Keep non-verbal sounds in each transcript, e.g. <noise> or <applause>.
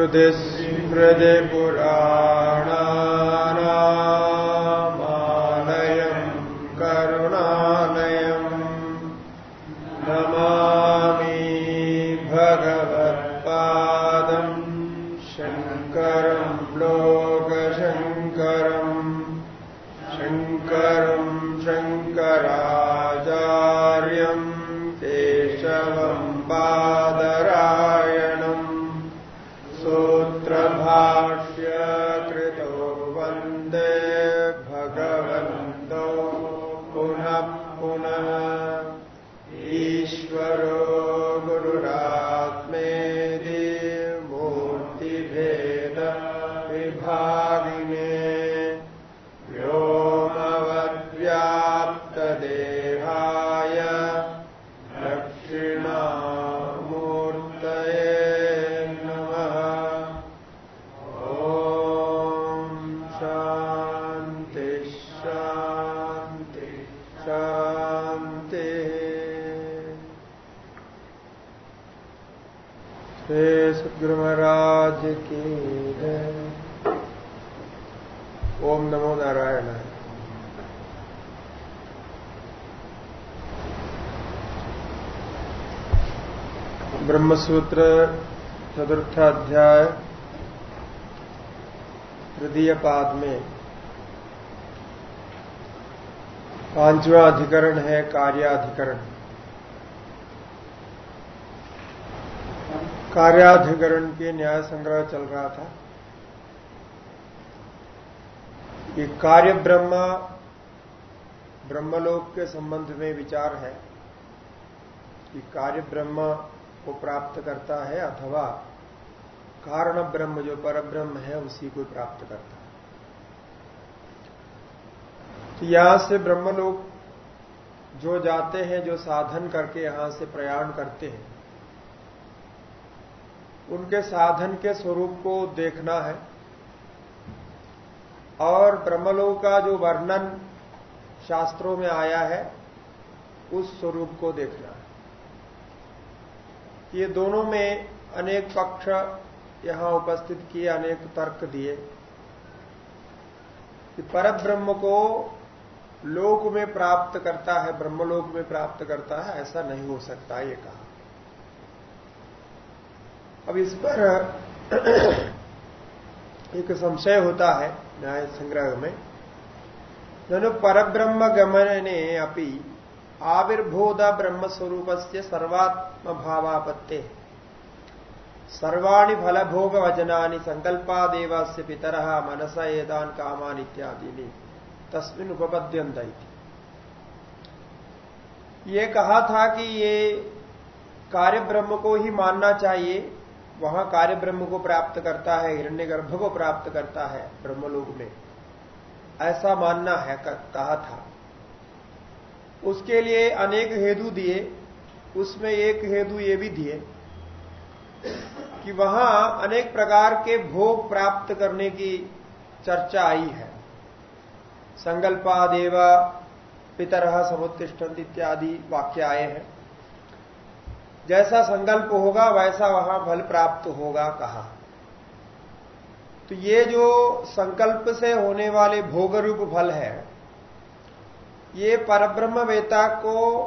श्रुतिस्मृतिपुराणानामालयम् तृतीय पाद में। पांचवा अधिकरण है कार्याधिकरण। कार्याधिकरण के न्याय संग्रह चल रहा था। ये कार्य ब्रह्म, ब्रह्मलोक के संबंध में विचार है कि कार्य ब्रह्म को प्राप्त करता है अथवा कारण ब्रह्म, जो पर ब्रह्म है, उसी को प्राप्त करता है। तो यहाँ से ब्रह्म लोग जो जाते हैं, जो साधन करके यहाँ से प्रयाण करते हैं, उनके साधन के स्वरूप को देखना है। और ब्रह्मलोक का जो वर्णन शास्त्रों में आया है, उस स्वरूप को देखना है। ये दोनों में अनेक पक्ष यहाँ उपस्थित किए, अनेक तर्क दिए कि पर ब्रह्म को लोक में प्राप्त करता है, ब्रह्मलोक में प्राप्त करता है, ऐसा नहीं हो सकता ये कहा। अब इस पर <clears throat> एक संशय होता है न्याय संग्रह में। ननु परब्रह्म गमने अपि आविर्भूत ब्रह्म स्वरूप से सर्वात्म भावापत्ते सर्वाणी फलभोग वचनानि संकल्पादेव पितर, मनस एदान कामान इत्यादि तस्मिन उपपद्यंत ये कहा था कि ये कार्य ब्रह्म को ही मानना चाहिए, वहाँ कार्य ब्रह्म को प्राप्त करता है, हिरण्यगर्भ को प्राप्त करता है, ब्रह्मलोक में। ऐसा मानना है कहा था। उसके लिए अनेक हेतु दिए, उसमें एक हेतु ये भी दिए कि वहाँ अनेक प्रकार के भोग प्राप्त करने की चर्चा आई है। संकल्पादेव पितर समुत्तिष्ठंत इत्यादि वाक्य आए हैं। जैसा संकल्प होगा, वैसा वहाँ फल प्राप्त होगा कहा। तो ये जो संकल्प से होने वाले भोग रूप फल है, ये परब्रह्म वेता को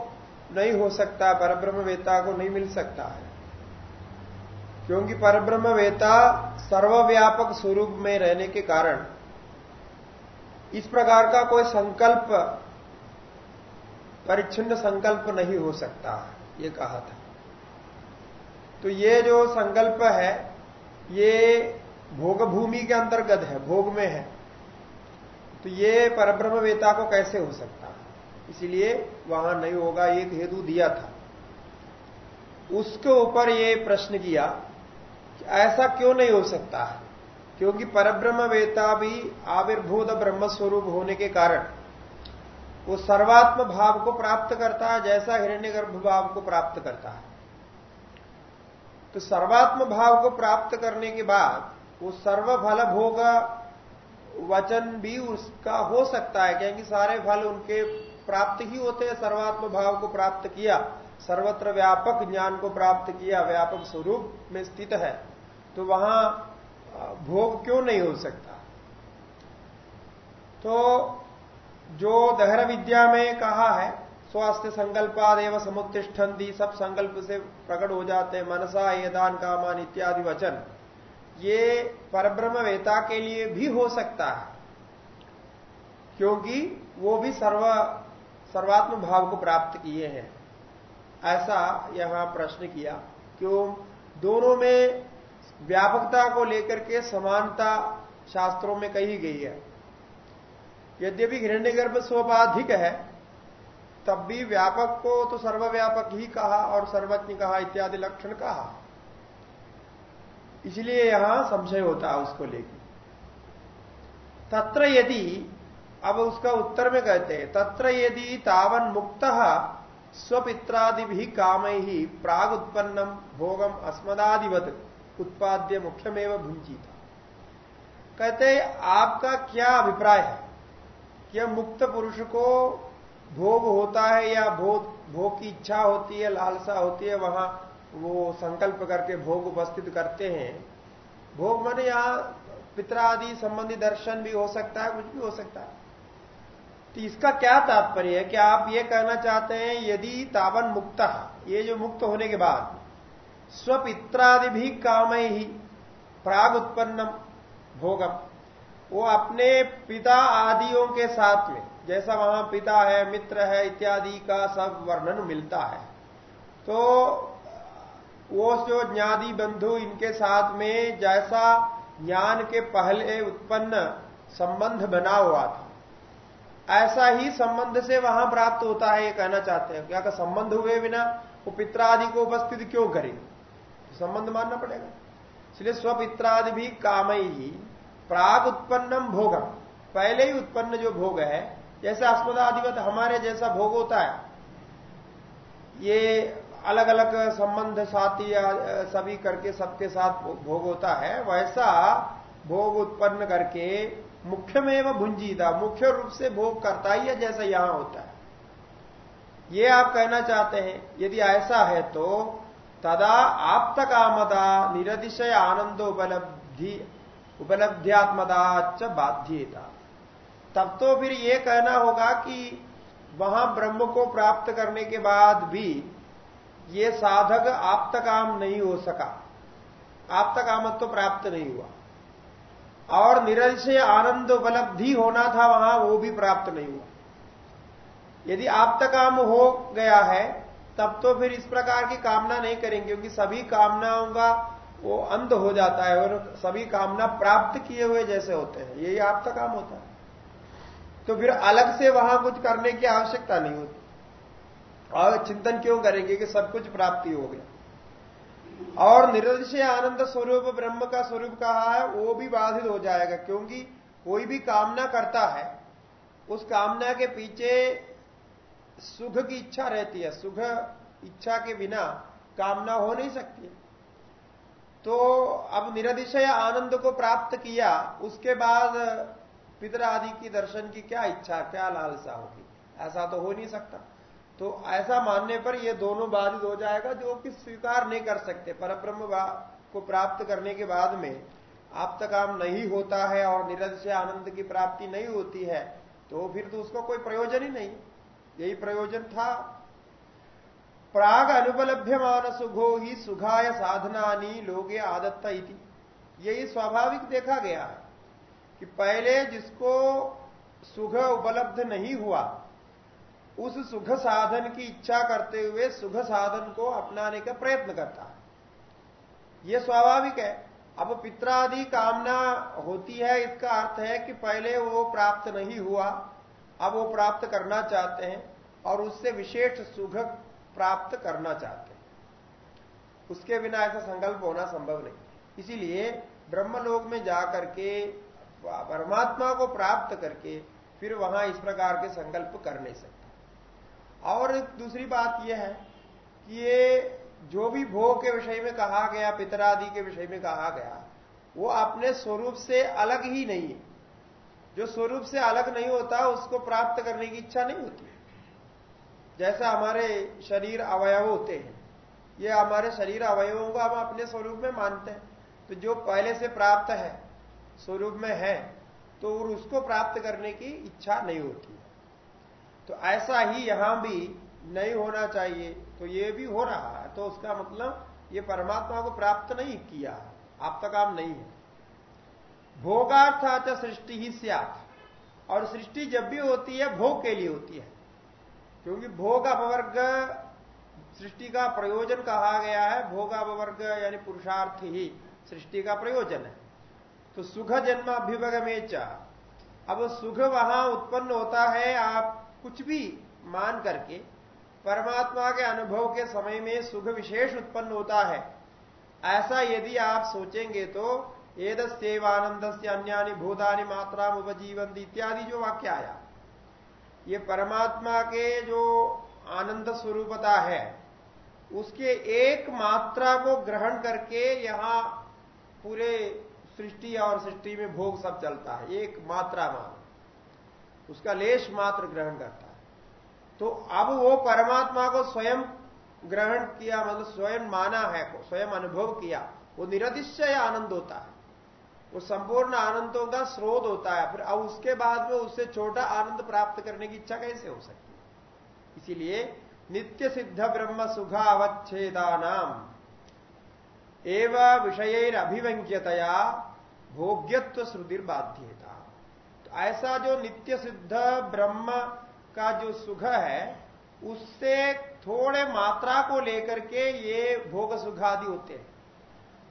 नहीं हो सकता परब्रह्म वेता को नहीं मिल सकता है। क्योंकि परब्रह्म वेता सर्वव्यापक स्वरूप में रहने के कारण इस प्रकार का कोई संकल्प, परिच्छिन्न संकल्प नहीं हो सकता, ये कहा था। तो ये जो संकल्प है, ये भोग भूमि के अंतर्गत है, भोग में है। तो ये परब्रह्म वेता को कैसे हो सकता? इसलिए वहाँ नहीं होगा, एक हेतु दिया था। उसके ऊपर ये प्रश्न किया कि ऐसा क्यों नहीं हो सकता? है क्योंकि परब्रह्म वेता भी आविर्भूत ब्रह्म स्वरूप होने के कारण वो सर्वात्म भाव को प्राप्त करता है, जैसा हिरण्यगर्भ भाव को प्राप्त करता है। तो सर्वात्म भाव को प्राप्त करने के बाद वो सर्वफल भोग वचन भी उसका हो सकता है, क्योंकि सारे फल उनके प्राप्त ही होते हैं। सर्वात्म भाव को प्राप्त किया, सर्वत्र व्यापक ज्ञान को प्राप्त किया, व्यापक स्वरूप में स्थित है तो वहाँ भोग क्यों नहीं हो सकता? तो जो दहर विद्या में कहा है, स्वास्थ्य संकल्पादेव समुत्तिष्ठन्ति, सब संकल्प से प्रकट हो जाते हैं, मनसा येदान कामान इत्यादि वचन, ये परब्रह्म वेता के लिए भी हो सकता है। क्योंकि वो भी सर्व, सर्वात्म भाव को प्राप्त किए हैं। ऐसा यहाँ प्रश्न किया, क्यों? दोनों में व्यापकता को लेकर के समानता शास्त्रों में कही गई है। यद्यपि हिरण्यगर्भ स्वपाधिक है, तब भी व्यापक को तो सर्वव्यापक ही कहा और सर्वज्ञ कहा इत्यादि लक्षण कहा। इसलिए यहाँ संशय होता है उसको लेकर तत्र यदि, अब उसका उत्तर में कहते हैं, तत्र यदि तावन मुक्त स्वपित्रादि भी काम ही प्राग उत्पन्नम भोगम अस्मदादिवत। उत्पाद्य मुख्यमेव भुंजी था कहते आपका क्या अभिप्राय है? कि मुक्त पुरुष को भोग होता है या भोग भोग की इच्छा होती है, लालसा होती है, वहाँ वो संकल्प करके भोग उपस्थित करते हैं। भोग माने यहाँ पिता आदि संबंधी दर्शन भी हो सकता है, कुछ भी हो सकता है। तो इसका क्या तात्पर्य है कि आप ये कहना चाहते हैं, यदि तावन मुक्त, ये जो मुक्त होने के बाद स्वपित्रादि भी काम ही प्राग उत्पन्नम भोगम। वो अपने पिता आदियों के साथ में, जैसा वहाँ पिता है, मित्र है, इत्यादि का सब वर्णन मिलता है। तो वो जो ज्ञादी बंधु इनके साथ में जैसा ज्ञान के पहले उत्पन्न संबंध बना हुआ था, ऐसा ही संबंध से वहाँ प्राप्त होता है, ये कहना चाहते हैं। क्या संबंध हुए बिना वो पित्रादि को उपस्थित क्यों करें? संबंध मानना पड़ेगा। इसलिए स्वपित्रादि भी काम ही प्राग उत्पन्नम भोगम। पहले ही उत्पन्न जो भोग है, जैसे अस्पदाधिपत हमारे जैसा भोग होता है, ये अलग अलग संबंध साथी सभी करके सबके साथ भोग होता है, वैसा भोग उत्पन्न करके मुख्य में वह भुंजीता, मुख्य रूप से भोग करता ही है जैसा यहाँ होता है। ये आप कहना चाहते हैं, यदि ऐसा है तो तदा आप तक आमदा निरतिशय आनंद उपलब्धि उपलब्ध्यात्मदा च बाध्यता। तब तो फिर ये कहना होगा कि वहाँ ब्रह्म को प्राप्त करने के बाद भी ये साधक आप काम नहीं हो सका। आप कामत तो प्राप्त नहीं हुआ। और निरंशय आनंद उपलब्धि होना था वहाँ, वो भी प्राप्त नहीं हुआ। यदि आप काम हो गया है तब तो फिर इस प्रकार की कामना नहीं करेंगे, क्योंकि सभी कामनाओं का वो अंध हो जाता है और सभी कामना प्राप्त किए हुए जैसे होते हैं। यही आपका काम होता है। तो फिर अलग से वहाँ कुछ करने की आवश्यकता नहीं होती। और चिंतन क्यों करेंगे कि सब कुछ प्राप्ति हो गया? और निरंश आनंद स्वरूप, ब्रह्म का स्वरूप कहा है, वो भी बाधित हो जाएगा, क्योंकि कोई भी कामना करता है, उस कामना के पीछे सुख की इच्छा रहती है, सुख इच्छा के बिना कामना हो नहीं सकती। तो अब निरदिशय आनंद को प्राप्त किया, उसके बाद पितर आदि की दर्शन की क्या इच्छा, क्या लालसा होगी? ऐसा तो हो नहीं सकता। तो ऐसा मानने पर ये दोनों बाधित हो जाएगा जो कि स्वीकार नहीं कर सकते। परब्रह्म को प्राप्त करने के बाद में आप तक काम नहीं होता है और निरदिशय आनंद की प्राप्ति नहीं होती है तो फिर तो उसका कोई प्रयोजन ही नहीं। यही प्रयोजन था। प्राग अनुपलभ्यमान सुखो ही सुखाय साधनानी लोगे आदत्ता इति। यही स्वाभाविक देखा गया है कि पहले जिसको सुख उपलब्ध नहीं हुआ, उस सुख साधन की इच्छा करते हुए सुख साधन को अपनाने का प्रयत्न करता है। यह स्वाभाविक है। अब पित्रादि कामना होती है, इसका अर्थ है कि पहले वो प्राप्त नहीं हुआ अब वो प्राप्त करना चाहते हैं और उससे विशेष सुख प्राप्त करना चाहते हैं। उसके बिना ऐसा संकल्प होना संभव नहीं। इसीलिए ब्रह्मलोक में जाकर के, परमात्मा को प्राप्त करके फिर वहाँ इस प्रकार के संकल्प कर नहीं सकते। और दूसरी बात यह है कि ये जो भी भोग के विषय में कहा गया, पितरादि के विषय में कहा गया, वो अपने स्वरूप से अलग ही नहीं है। जो स्वरूप से अलग नहीं होता, उसको प्राप्त करने की इच्छा नहीं होती। जैसा हमारे शरीर अवयव होते हैं, ये हमारे शरीर अवयवों को हम अपने स्वरूप में मानते हैं। तो जो पहले से प्राप्त है, स्वरूप में है तो उसको प्राप्त करने की इच्छा नहीं होती। तो ऐसा ही यहाँ भी नहीं होना चाहिए तो ये भी हो रहा है। तो उसका मतलब ये परमात्मा को प्राप्त नहीं किया आप तक काम नहीं है। भोगार्थात सृष्टि ही सियात। और सृष्टि जब भी होती है, भोग के लिए होती है। क्योंकि भोग अपवर्ग सृष्टि का प्रयोजन कहा गया है भोग अपवर्ग यानी पुरुषार्थ ही सृष्टि का प्रयोजन है। तो सुख जन्म अभ्युपगमेच अब सुख वहाँ उत्पन्न होता है, आप कुछ भी मान करके, परमात्मा के अनुभव के समय में सुख विशेष उत्पन्न होता है। ऐसा यदि आप सोचेंगे तो एदस्वानंद से अन्यानी भूतानी मात्रा उपजीवन इत्यादि जो वाक्य आया ये परमात्मा के जो आनंद स्वरूपता है, उसके एक मात्रा को ग्रहण करके यहाँ पूरे सृष्टि और सृष्टि में भोग सब चलता है, एक मात्रा मान उसका लेश मात्र ग्रहण करता है। तो अब वो परमात्मा को स्वयं ग्रहण किया मतलब स्वयं माना है, स्वयं अनुभव किया, वो निरतिशय आनंद होता है। वो संपूर्ण आनंदों का स्रोत होता है। फिर अब उसके बाद में उससे छोटा आनंद प्राप्त करने की इच्छा कैसे हो सकती है? इसीलिए नित्य सिद्ध ब्रह्म सुखा अवच्छेदा नाम एवं विषय अभिव्यंग्यतया भोग्यत्व श्रुतिर बाध्यता तो ऐसा जो नित्य सिद्ध ब्रह्म का जो सुख है, उससे थोड़े मात्रा को लेकर के ये भोग सुखादि होते हैं।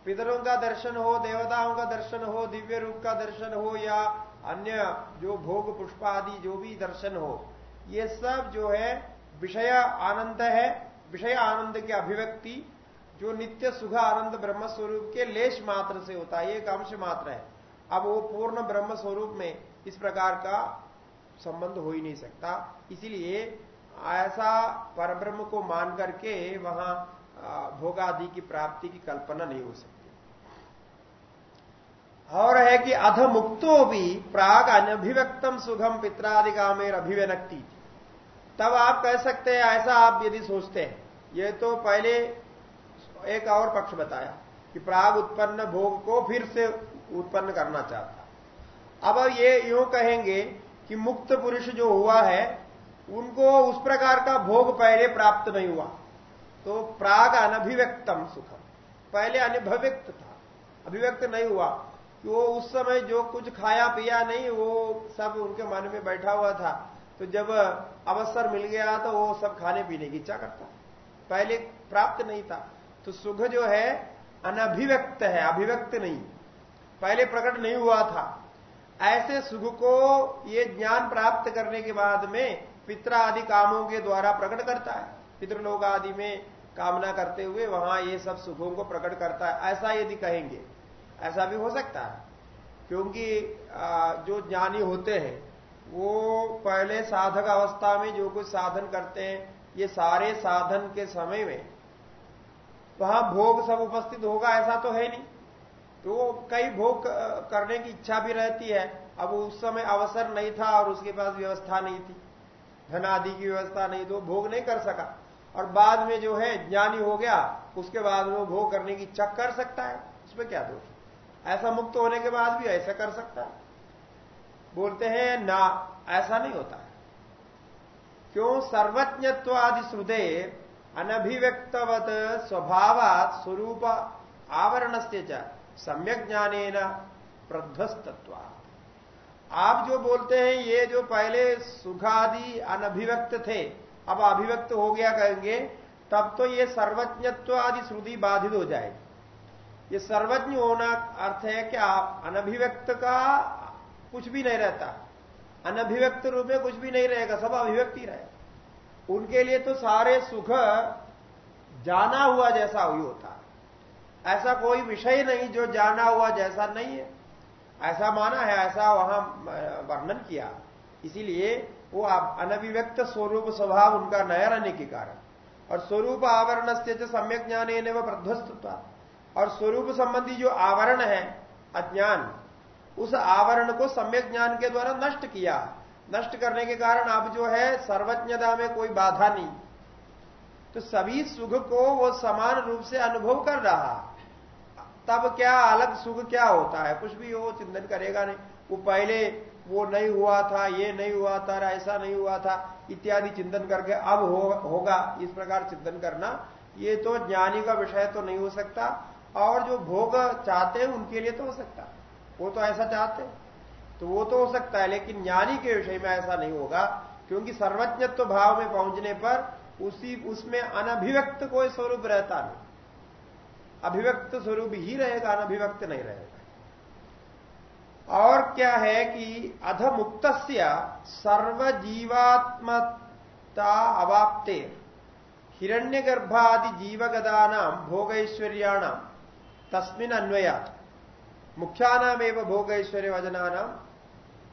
पितरों का दर्शन हो, देवताओं का दर्शन हो, दिव्य रूप का दर्शन हो या अन्य जो भोग, पुष्प आदि जो भी दर्शन हो, ये सब जो है विषय आनंद है, विषय आनंद की अभिव्यक्ति, जो नित्य सुख आनंद ब्रह्म स्वरूप के लेश मात्र से होता है एक अंश मात्र है। अब वो पूर्ण ब्रह्म स्वरूप में इस प्रकार का संबंध हो ही नहीं सकता। इसीलिए ऐसा परब्रह्म को मान करके वहाँ भोगादि की प्राप्ति की कल्पना नहीं हो सकती। और है कि अध मुक्तो भी प्राग अनभिव्यक्तम सुखम पित्रादि कामेर अभिव्यक्ति तब आप कह सकते हैं, ऐसा आप यदि सोचते हैं, ये तो पहले एक और पक्ष बताया कि प्राग उत्पन्न भोग को फिर से उत्पन्न करना चाहता। अब ये यूँ कहेंगे कि मुक्त पुरुष जो हुआ है, उनको उस प्रकार का भोग पहले प्राप्त नहीं हुआ। तो प्राग अनभिव्यक्तम सुखम। पहले अनुभव्यक्त था। अभिव्यक्त नहीं हुआ। कि वो उस समय जो कुछ खाया पिया नहीं, वो सब उनके मन में बैठा हुआ था। तो जब अवसर मिल गया तो वो सब खाने पीने की इच्छा करता। पहले प्राप्त नहीं था। तो सुख जो है, अनभिव्यक्त है, अभिव्यक्त नहीं। पहले प्रकट नहीं हुआ था। ऐसे सुख को ये ज्ञान प्राप्त करने के बाद में पित्र आदि कामों के द्वारा प्रकट करता है। पितृलोक आदि में कामना करते हुए वहाँ ये सब सुखों को प्रकट करता है। ऐसा यदि कहेंगे, ऐसा भी हो सकता है। क्योंकि जो ज्ञानी होते हैं, वो पहले साधक अवस्था में जो कुछ साधन करते हैं, ये सारे साधन के समय में, वहाँ भोग सब उपस्थित होगा, ऐसा तो है नहीं। तो कई भोग करने की इच्छा भी रहती है। अब उस समय अवसर नहीं था और उसके पास व्यवस्था नहीं थी। धन आदि की व्यवस्था नहीं तो भोग नहीं कर सका। और बाद में जो है, ज्ञानी हो गया, उसके बाद में भोग करने की इच्छा कर सकता है। उसमें क्या दोष? ऐसा मुक्त होने के बाद भी ऐसा कर सकता है। बोलते हैं, ना, ऐसा नहीं होता है। क्यों? सर्वज्ञत्व आदि श्रुदे अनभिव्यक्तवत स्वभाव स्वरूप आवरण से सम्यक ज्ञाने न प्रध्वस्तत्व आप जो बोलते हैं, ये जो पहले सुखादि अनभिव्यक्त थे अब अभिव्यक्त हो गया कहेंगे, तब तो ये सर्वज्ञत्व आदि श्रुति बाधित हो जाएगी। ये सर्वज्ञ होना अर्थ है कि आप अनभिव्यक्त का कुछ भी नहीं रहता। अनभिव्यक्त रूप में कुछ भी नहीं रहेगा, सब अभिव्यक्ति रहे उनके लिए तो सारे सुख जाना हुआ जैसा ही होता ऐसा कोई विषय नहीं जो जाना हुआ जैसा नहीं है। ऐसा माना है, ऐसा वहाँ वर्णन किया। इसीलिए वो अनभिव्यक्त स्वरूप स्वभाव उनका नया रहने के कारण। और स्वरूप आवरण से जो सम्यक ज्ञान व प्रध्वस्तता। और स्वरूप संबंधी जो आवरण है, अज्ञान, उस आवरण को सम्यक ज्ञान के द्वारा नष्ट किया। नष्ट करने के कारण अब जो है, सर्वज्ञता में कोई बाधा नहीं। तो सभी सुख को वो समान रूप से अनुभव कर रहा। तब क्या अलग सुख क्या होता है? कुछ भी हो, चिंतन करेगा नहीं। वो पहले वो नहीं हुआ था ये नहीं हुआ था ऐसा नहीं हुआ था इत्यादि चिंतन करके अब हो, होगा इस प्रकार चिंतन करना ये तो ज्ञानी का विषय तो नहीं हो सकता और जो भोग चाहते हैं उनके लिए तो हो सकता वो तो ऐसा चाहते तो वो तो हो सकता है लेकिन ज्ञानी के विषय में ऐसा नहीं होगा क्योंकि सर्वज्ञत्व भाव में पहुँचने पर उसी उसमें अनभिव्यक्त कोई स्वरूप रहता नहीं। अभिव्यक्त स्वरूप ही रहेगा अनभिव्यक्त नहीं रहेगा। और क्या है कि अधमुक्त सर्वजीवात्मता अवाप्ते। हिरण्य गर्भादि जीवगदानाम भोगैश्वर्याणाम तस्मिन अन्वया मुख्यानामेव भोगैश्वर्य वजनानाम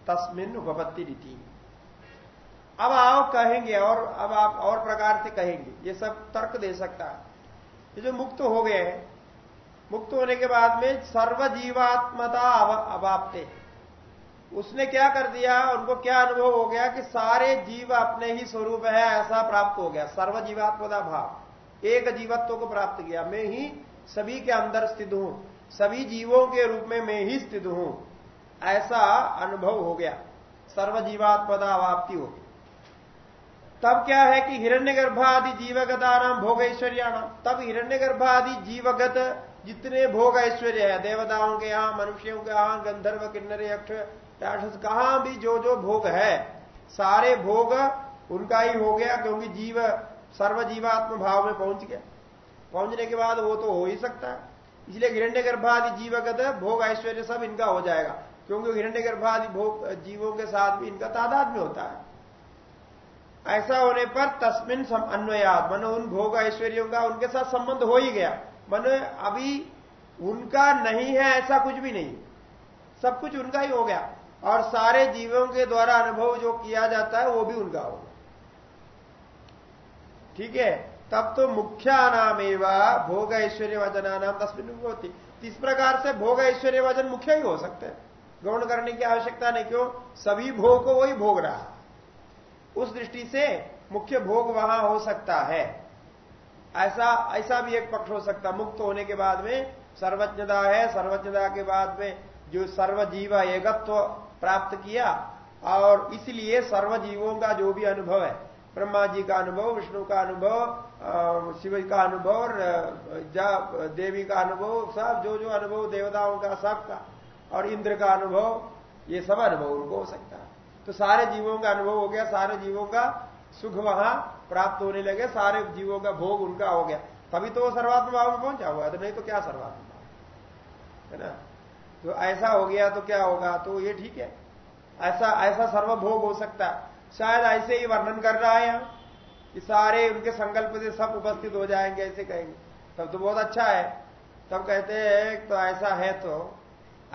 तस्मिन उपपत्ति रीति अब आप कहेंगे और, अब आप और प्रकार से कहेंगे, ये सब तर्क दे सकता है। ये जो मुक्त हो गए हैं मुक्त होने के बाद में सर्वजीवात्मता अवाप्ते। उसने क्या कर दिया? उनको क्या अनुभव हो गया कि सारे जीव अपने ही स्वरूप है, ऐसा प्राप्त हो गया। सर्वजीवात्मता भाव। एक जीवत्व को प्राप्त किया। मैं ही सभी के अंदर स्थित हूँ। सभी जीवों के रूप में मैं ही स्थित हूँ। ऐसा अनुभव हो गया। सर्वजीवात्मदा वाप्ति हो तब क्या है कि हिरण्य गर्भादि जीवगता नाम भोग ऐश्वर्याणाम तब हिरण्य गर्भादि जीवगत जितने भोग ऐश्वर्य है, देवताओं के यहाँ, मनुष्यों के यहाँ, गंधर्व, किन्नर, यक्ष राक्षस कहाँ भी जो जो भोग है, सारे भोग उनका ही हो गया क्योंकि जीव, सर्वजीवात्म भाव में पहुँच गया। पहुँचने के बाद वो तो हो ही सकता है। इसलिए हिरण्य गर्भादि जीवगत भोग ऐश्वर्य सब इनका हो जाएगा, क्योंकि हिरण्य गर्भादि भोग, जीवों के साथ भी इनका तादाद में होता है। ऐसा होने पर तस्मिन अन्वयात, मन उन भोग ऐश्वर्यों का उनके साथ संबंध हो ही गया। मन अभी उनका नहीं है, ऐसा कुछ भी नहीं। सब कुछ उनका ही हो गया। और सारे जीवों के द्वारा अनुभव जो किया जाता है, वो भी उनका होगा। ठीक है? तब तो मुख्या नाम एवं भोग ऐश्वर्य वचना नाम तस्वीर होती। इस प्रकार से भोग ऐश्वर्य वज़न मुख्य ही हो सकते हैं। गौण करने की आवश्यकता नहीं, क्यों? सभी भोग को वही भोग रहा। उस दृष्टि से मुख्य भोग वहाँ हो सकता है। ऐसा ऐसा भी एक पक्ष हो सकता, मुक्त होने के बाद में सर्वज्ञता है, सर्वज्ञता के बाद में जो सर्वजीव एकत्व प्राप्त किया, और इसलिए सर्वजीवों का जो भी अनुभव है, ब्रह्मा जी का अनुभव, विष्णु का अनुभव शिव का अनुभव, और देवी का अनुभव, सब, जो जो अनुभव देवताओं का, सबका, और इंद्र का अनुभव, ये सब अनुभव उनको हो सकता है। तो सारे जीवों का अनुभव हो गया, सारे जीवों का सुख वहाँ प्राप्त होने लगे, सारे जीवों का भोग उनका हो गया। तभी तो वो सर्वात्म भाव में पहुँचा हुआ है तो नहीं तो क्या सर्वात्म? भाव है ना? तो ऐसा हो गया तो क्या होगा? तो ये ठीक है। ऐसा ऐसा सर्वभोग हो सकता है। शायद ऐसे ही वर्णन कर रहा है यहाँ, कि सारे उनके संकल्प से सब उपस्थित हो जाएँगे, ऐसे कहेंगे। तब तो बहुत अच्छा है। तब कहते हैं तो ऐसा है तो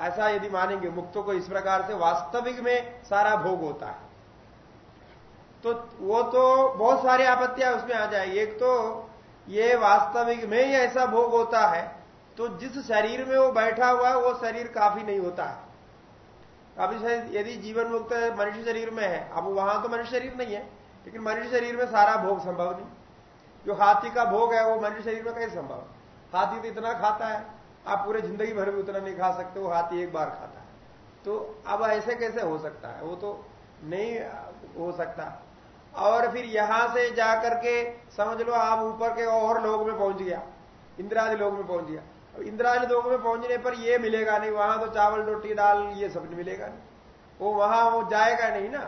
ऐसा यदि मानेंगे, मुक्तों को इस प्रकार से वास्तविक में सारा भोग होता है। तो वो तो बहुत सारी आपत्तियाँ उसमें आ जाएगी एक तो ये वास्तविक में ही ऐसा भोग होता है तो जिस शरीर में वो बैठा हुआ है, वो शरीर काफ़ी नहीं होता है। अभी यदि जीवन मुक्त मनुष्य शरीर में है, अब वहाँ तो मनुष्य शरीर नहीं है, लेकिन मनुष्य शरीर में सारा भोग संभव नहीं। जो हाथी का भोग है, वो मनुष्य शरीर में कैसे संभव हाथी तो इतना खाता है, आप पूरे ज़िंदगी भर में उतना नहीं खा सकते, वो हाथी एक बार खाता है। तो अब ऐसे कैसे हो सकता है? वो तो नहीं हो सकता। और फिर यहाँ से जाकर के समझ लो आप ऊपर के और लोग में पहुँच गया इंदिरादि लोग में पहुँच गया। इंदिरादि लोग में पहुँचने पर ये मिलेगा नहीं, वहाँ तो चावल रोटी दाल ये सब नहीं मिलेगा नहीं। वो वहाँ वो जाएगा नहीं ना।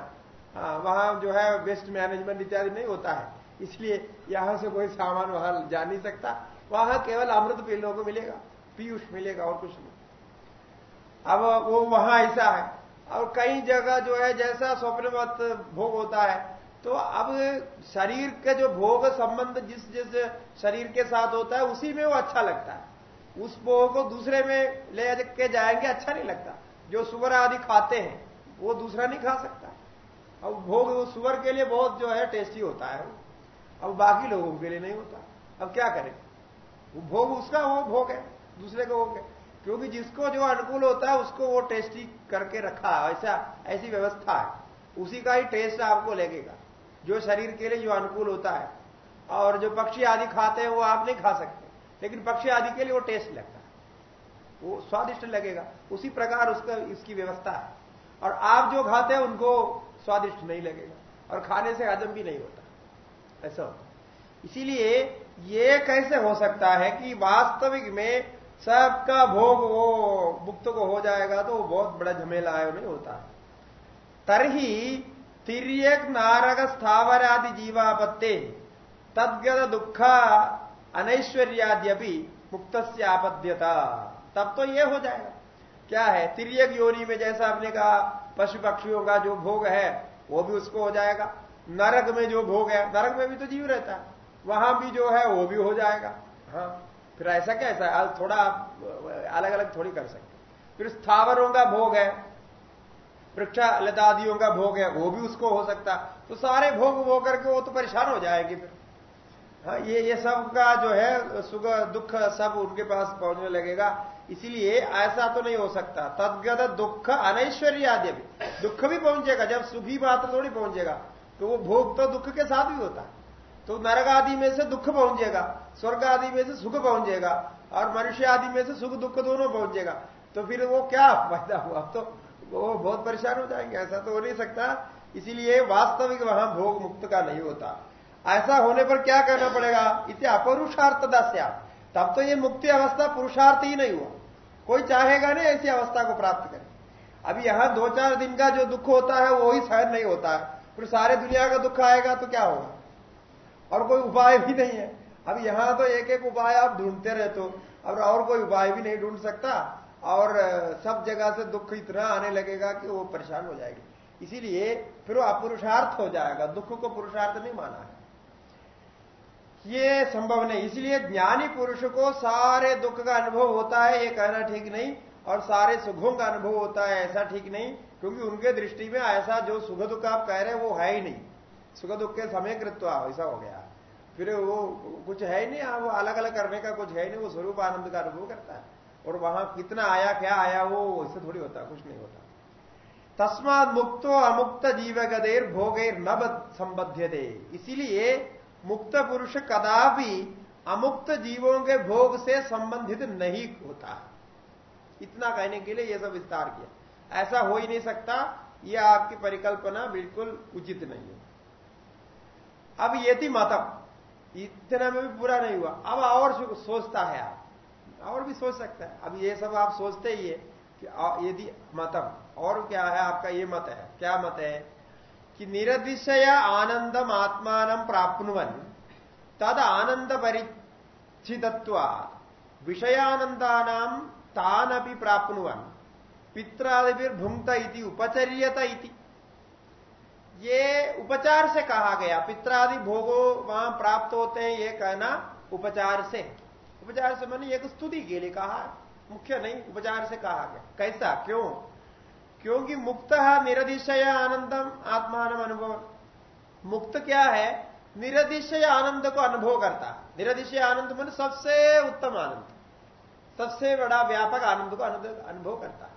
हाँ वहाँ जो है वेस्ट मैनेजमेंट इत्यादि नहीं होता है। इसलिए यहाँ से कोई सामान वहाँ जा नहीं सकता। वहाँ केवल अमृत पीलों को मिलेगा, पीयूष मिलेगा और कुछ नहीं। अब वो वहाँ ऐसा है। और कई जगह जो है जैसा स्वप्न मत भोग होता है तो अब शरीर के जो भोग संबंध जिस जिस शरीर के साथ होता है, उसी में वो अच्छा लगता है। उस भोग को दूसरे में ले के जाएँगे अच्छा नहीं लगता। जो सुवर आदि खाते हैं, वो दूसरा नहीं खा सकता। अब भोग, वो सुवर के लिए बहुत जो है टेस्टी होता है। अब बाकी लोगों के लिए नहीं होता। अब क्या करें? वो भोग उसका, वो भोग है, दूसरे का भोग गए क्योंकि जिसको जो अनुकूल होता है, उसको वो टेस्टी करके रखा है, ऐसा, ऐसी व्यवस्था है। उसी का ही टेस्ट आपको लगेगा। जो शरीर के लिए जो अनुकूल होता है। और जो पक्षी आदि खाते हैं, वो आप नहीं खा सकते। लेकिन पक्षी आदि के लिए वो टेस्ट लगता है। वो स्वादिष्ट लगेगा। उसी प्रकार उसका, इसकी व्यवस्था है। और आप जो खाते हैं, उनको स्वादिष्ट नहीं लगेगा। और खाने से हजम भी नहीं होता। ऐसा होता इसीलिए ये कैसे हो सकता है कि वास्तविक में सबका भोग वो मुक्त को हो जाएगा तो वो बहुत बड़ा झमेला है, नहीं होता। तरही तिर्यक नारक स्थावरादि जीवापत्ते तदगत दुख अनैश्वर्याद्यपि मुक्त से आपद्यता तब तो ये हो जाएगा क्या है तिरक योनि में जैसा आपने कहा पशु पक्षियों का जो भोग है वो भी उसको हो जाएगा नरक में जो भोग है नरक में भी तो जीव रहता है वहाँ भी जो है वो भी हो जाएगा हाँ फिर ऐसा क्या ऐसा थोड़ा अलग अलग थोड़ी कर सकते फिर स्थावरों का भोग है वृक्ष लतादियों का भोग है, वो भी उसको हो सकता। तो सारे भोग वो करके वो तो परेशान हो जाएगी फिर। हाँ ये ये सब का जो है, सुख, दुख सब उनके पास पहुँचने लगेगा। इसीलिए ऐसा तो नहीं हो सकता। तदगत दुख अनैश्वर्य आदि भी। दुख भी पहुंचेगा, जब सुखी बात थोड़ी पहुंचेगा। तो वो भोग तो दुख के साथ भी होता। है तो नरक आदि में से दुख पहुंचेगा, स्वर्ग आदि में से सुख पहुंचेगा, और मनुष्य आदि में से सुख दुख दोनों पहुंचेगा। तो फिर वो क्या <laughs> फ़ायदा हुआ? तो वो बहुत परेशान हो जाएँगे, ऐसा तो हो नहीं सकता। इसीलिए वास्तविक वहाँ भोग मुक्त का नहीं होता। ऐसा होने पर क्या करना पड़ेगा? इसे अपरुषार्थ दस्या तब तो ये मुक्ति अवस्था पुरुषार्थ ही नहीं हुआ। कोई चाहेगा नहीं ऐसी अवस्था को प्राप्त करें अभी यहाँ दो चार दिन का जो दुख होता है, वो ही सहन नहीं होता। है फिर सारे दुनिया का दुख आएगा तो क्या होगा? और कोई उपाय भी नहीं है। अब यहाँ तो एक एक उपाय आप ढूंढते रहते हो अब और कोई उपाय भी नहीं ढूंढ सकता। और सब जगह से दुख इतना आने लगेगा कि वो परेशान हो जाएगी। इसीलिए फिर वो अपुरुषार्थ हो जाएगा। दुख को पुरुषार्थ नहीं माना है। ये संभव नहीं। इसलिए ज्ञानी पुरुष को सारे दुख का अनुभव होता है, ये कहना ठीक नहीं। और सारे सुखों का अनुभव होता है, ऐसा ठीक नहीं। क्योंकि उनके दृष्टि में ऐसा जो सुख दुख आप कह रहे हैं, वो है ही नहीं। सुख दुख के समय कृत्व, ऐसा हो गया। फिर वो कुछ है ही नहीं वो अलग अलग करने का कुछ है ही नहीं, वो स्वरूप आनंद का अनुभव करता है। और वहाँ कितना आया, क्या आया, वो इससे थोड़ी होता, कुछ नहीं होता। तस्मात मुक्तो अमुक्त जीव गदेर भोगेर न संबद्ध दे इसीलिए मुक्त पुरुष कदापि अमुक्त जीवों के भोग से संबंधित नहीं होता। इतना कहने के लिए यह सब विस्तार किया। ऐसा हो ही नहीं सकता यह आपकी परिकल्पना बिल्कुल उचित नहीं है। अब ये थी मतम। इतना में भी पूरा नहीं हुआ। अब और सोचता है आप। और भी सोच सकता है। अब ये सब आप सोचते ही है कि यदि मतम, और क्या है आपका ये मत है? क्या मत है? कि निरतिशय आनंदम आत्मान प्राप्नुवन। तद आनंद परिचितत्वा विषयानंदानाम तान अपनी प्राप्नुवन। पित्रादिर्भुंगत इति उपचर्यत इति। ये उपचार से कहा गया, पित्रादि भोगो वहाँ प्राप्त होते हैं, ये कहना उपचार से। उपचार से मैंने एक स्तुति के लिए कहा मुख्य नहीं, उपचार से कहा गया। कैसा? क्यों? क्योंकि मुक्त निरदिशय आनंदम आत्मान अनुभव। मुक्त क्या है? निरदिशय आनंद को अनुभव करता निरदिशय आनंद मन सबसे उत्तम आनंद। सबसे बड़ा व्यापक आनंद को अनुभव करता है।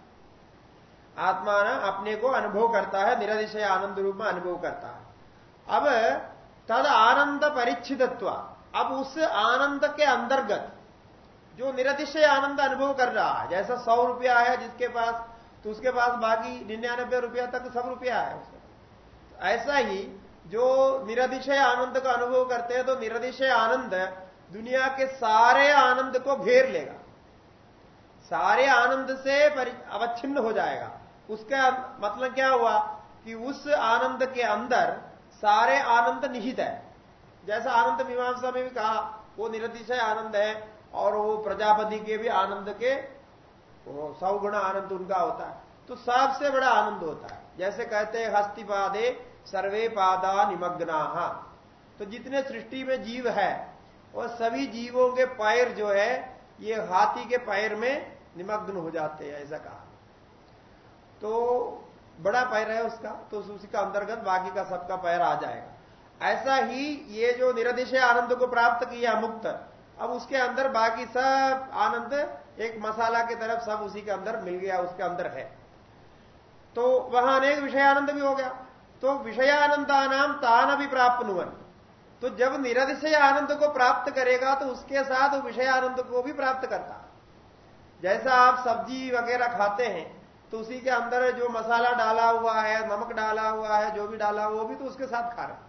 आत्मा अपने को अनुभव करता है निरदिशय आनंद रूप में अनुभव करता है। अब तद आनंद परिच्छिदत्व। अब उस आनंद के अंतर्गत जो निरतिशय आनंद अनुभव कर रहा है, जैसा सौ रुपया है जिसके पास तो उसके पास बाकी निन्यानबे रुपया तक सब रुपया है उसके ऐसा ही जो निरदिशय आनंद का अनुभव करते हैं तो निरदिशय आनंद दुनिया के सारे आनंद को घेर लेगा। सारे आनंद से अवच्छिन्न हो जाएगा। उसका मतलब क्या हुआ कि उस आनंद के अंदर सारे आनंद निहित है। जैसा आनंद मीमांसा में भी कहा, वो निरतिशय आनंद है और वो प्रजापति के भी आनंद के सौगुण आनंद उनका होता है। तो सबसे बड़ा आनंद होता है। जैसे कहते हैं हस्तिपादे सर्वे पादा निमग्ना तो जितने सृष्टि में जीव है, वो सभी जीवों के पैर जो है, ये हाथी के पैर में निमग्न हो जाते हैं, ऐसा कहा। तो बड़ा पैर है उसका तो उसी का अंतर्गत बाकी का सबका पैर आ जाएगा। ऐसा ही ये जो निरदिशय आनंद को प्राप्त किया, मुक्त अब उसके अंदर बाकी सब आनंद एक मसाला की तरफ़ सब उसी के अंदर मिल गया, उसके अंदर है। तो वहाँ अनेक विषय आनंद भी हो गया। तो विषयानंदा नाम तान भी प्राप्त नुवन तो जब निरदिशय आनंद को प्राप्त करेगा तो उसके साथ विषय आनंद को भी प्राप्त करता। जैसा आप सब्ज़ी वगैरह खाते हैं तो उसी के अंदर जो मसाला डाला हुआ है, नमक डाला हुआ है, जो भी डाला, वो भी तो उसके साथ खा रहे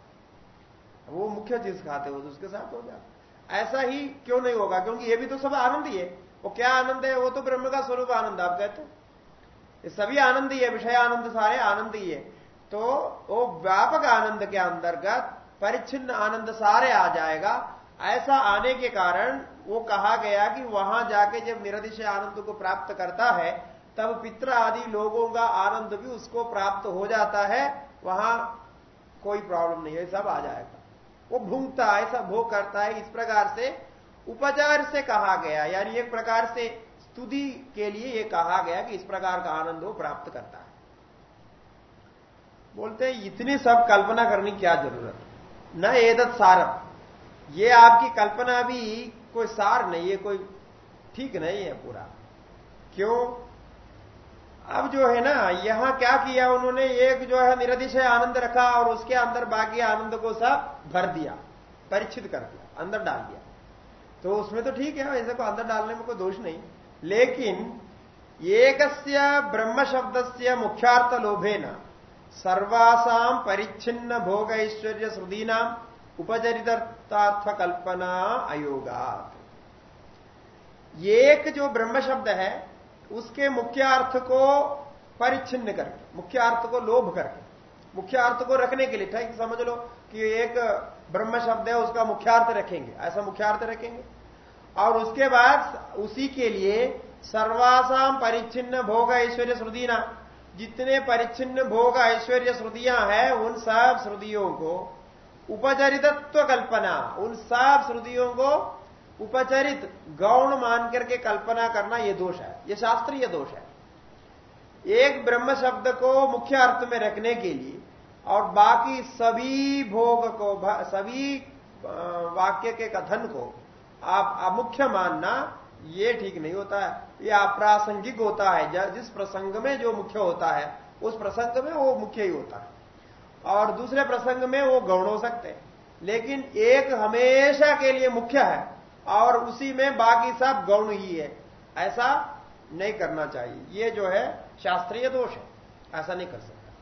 वो मुख्य चीज़ खाते हो तो उसके साथ हो जाता ऐसा ही क्यों नहीं होगा? क्योंकि ये भी तो सब आनंद ही है। वो क्या आनंद है? वो तो ब्रह्म का स्वरूप आनंद आप कहते ये सभी आनंद ही है, विषय आनंद सारे आनंद ही है। तो वो व्यापक आनंद के अंतर्गत परिच्छिन्न आनंद सारे आ जाएगा। ऐसा आने के कारण वो कहा गया कि वहाँ जाके जब निरदिशय आनंद को प्राप्त करता है, तब पित्र आदि लोगों का आनंद भी उसको प्राप्त हो जाता है। वहाँ कोई प्रॉब्लम नहीं है, सब आ जाएगा। वो भूंगता है सब भोग करता है, इस प्रकार से उपचार से कहा गया, यानी एक प्रकार से स्तुति के लिए यह कहा गया कि इस प्रकार का आनंद वो प्राप्त करता है। बोलते हैं, इतनी सब कल्पना करने क्या ज़रूरत? न एदत सारम। ये आपकी कल्पना भी कोई सार नहीं है, कोई ठीक नहीं है पूरा। क्यों? अब जो है ना, यहाँ क्या किया उन्होंने? एक जो है निरदिशय आनंद रखा और उसके अंदर बाकी आनंद को सब भर दिया परिचित कर दिया, अंदर डाल दिया। तो उसमें तो ठीक है, ऐसे को अंदर डालने में कोई दोष नहीं। लेकिन एक ब्रह्म शब्द से मुख्यार्थ लोभे न सर्वासाम परिच्छिन्न भोग ऐश्वर्य श्रुदीना उपचरितार्थ कल्पना अयोगा एक जो ब्रह्म शब्द है उसके मुख्य अर्थ को परिच्छिन्न करके मुख्य अर्थ को लोभ करके मुख्य अर्थ को रखने के लिए, ठीक समझ लो कि एक ब्रह्म शब्द है, उसका मुख्यार्थ रखेंगे, ऐसा मुख्यार्थ रखेंगे। और उसके बाद उसी के लिए सर्वासाम परिच्छिन्न भोग ऐश्वर्य श्रुदिना जितने परिच्छिन्न भोग ऐश्वर्य श्रुतियाँ हैं, उन सब श्रुतियों को उपचरितत्व कल्पना, उन सब श्रुतियों को उपचरित गौण मान करके कल्पना करना यह दोष है। यह शास्त्रीय दोष है। एक ब्रह्म शब्द को मुख्य अर्थ में रखने के लिए और बाकी सभी भोग को सभी वाक्य के कथन को आप अमुख्य मानना ये ठीक नहीं होता है। ये अप्रासंगिक होता है। जिस प्रसंग में जो मुख्य होता है, उस प्रसंग में वो मुख्य ही होता है। और दूसरे प्रसंग में वो गौण हो सकते हैं। लेकिन एक हमेशा के लिए मुख्य है। और उसी में बाकी सब गौण ही है। ऐसा नहीं करना चाहिए। ये जो है, शास्त्रीय दोष है। ऐसा नहीं कर सकता।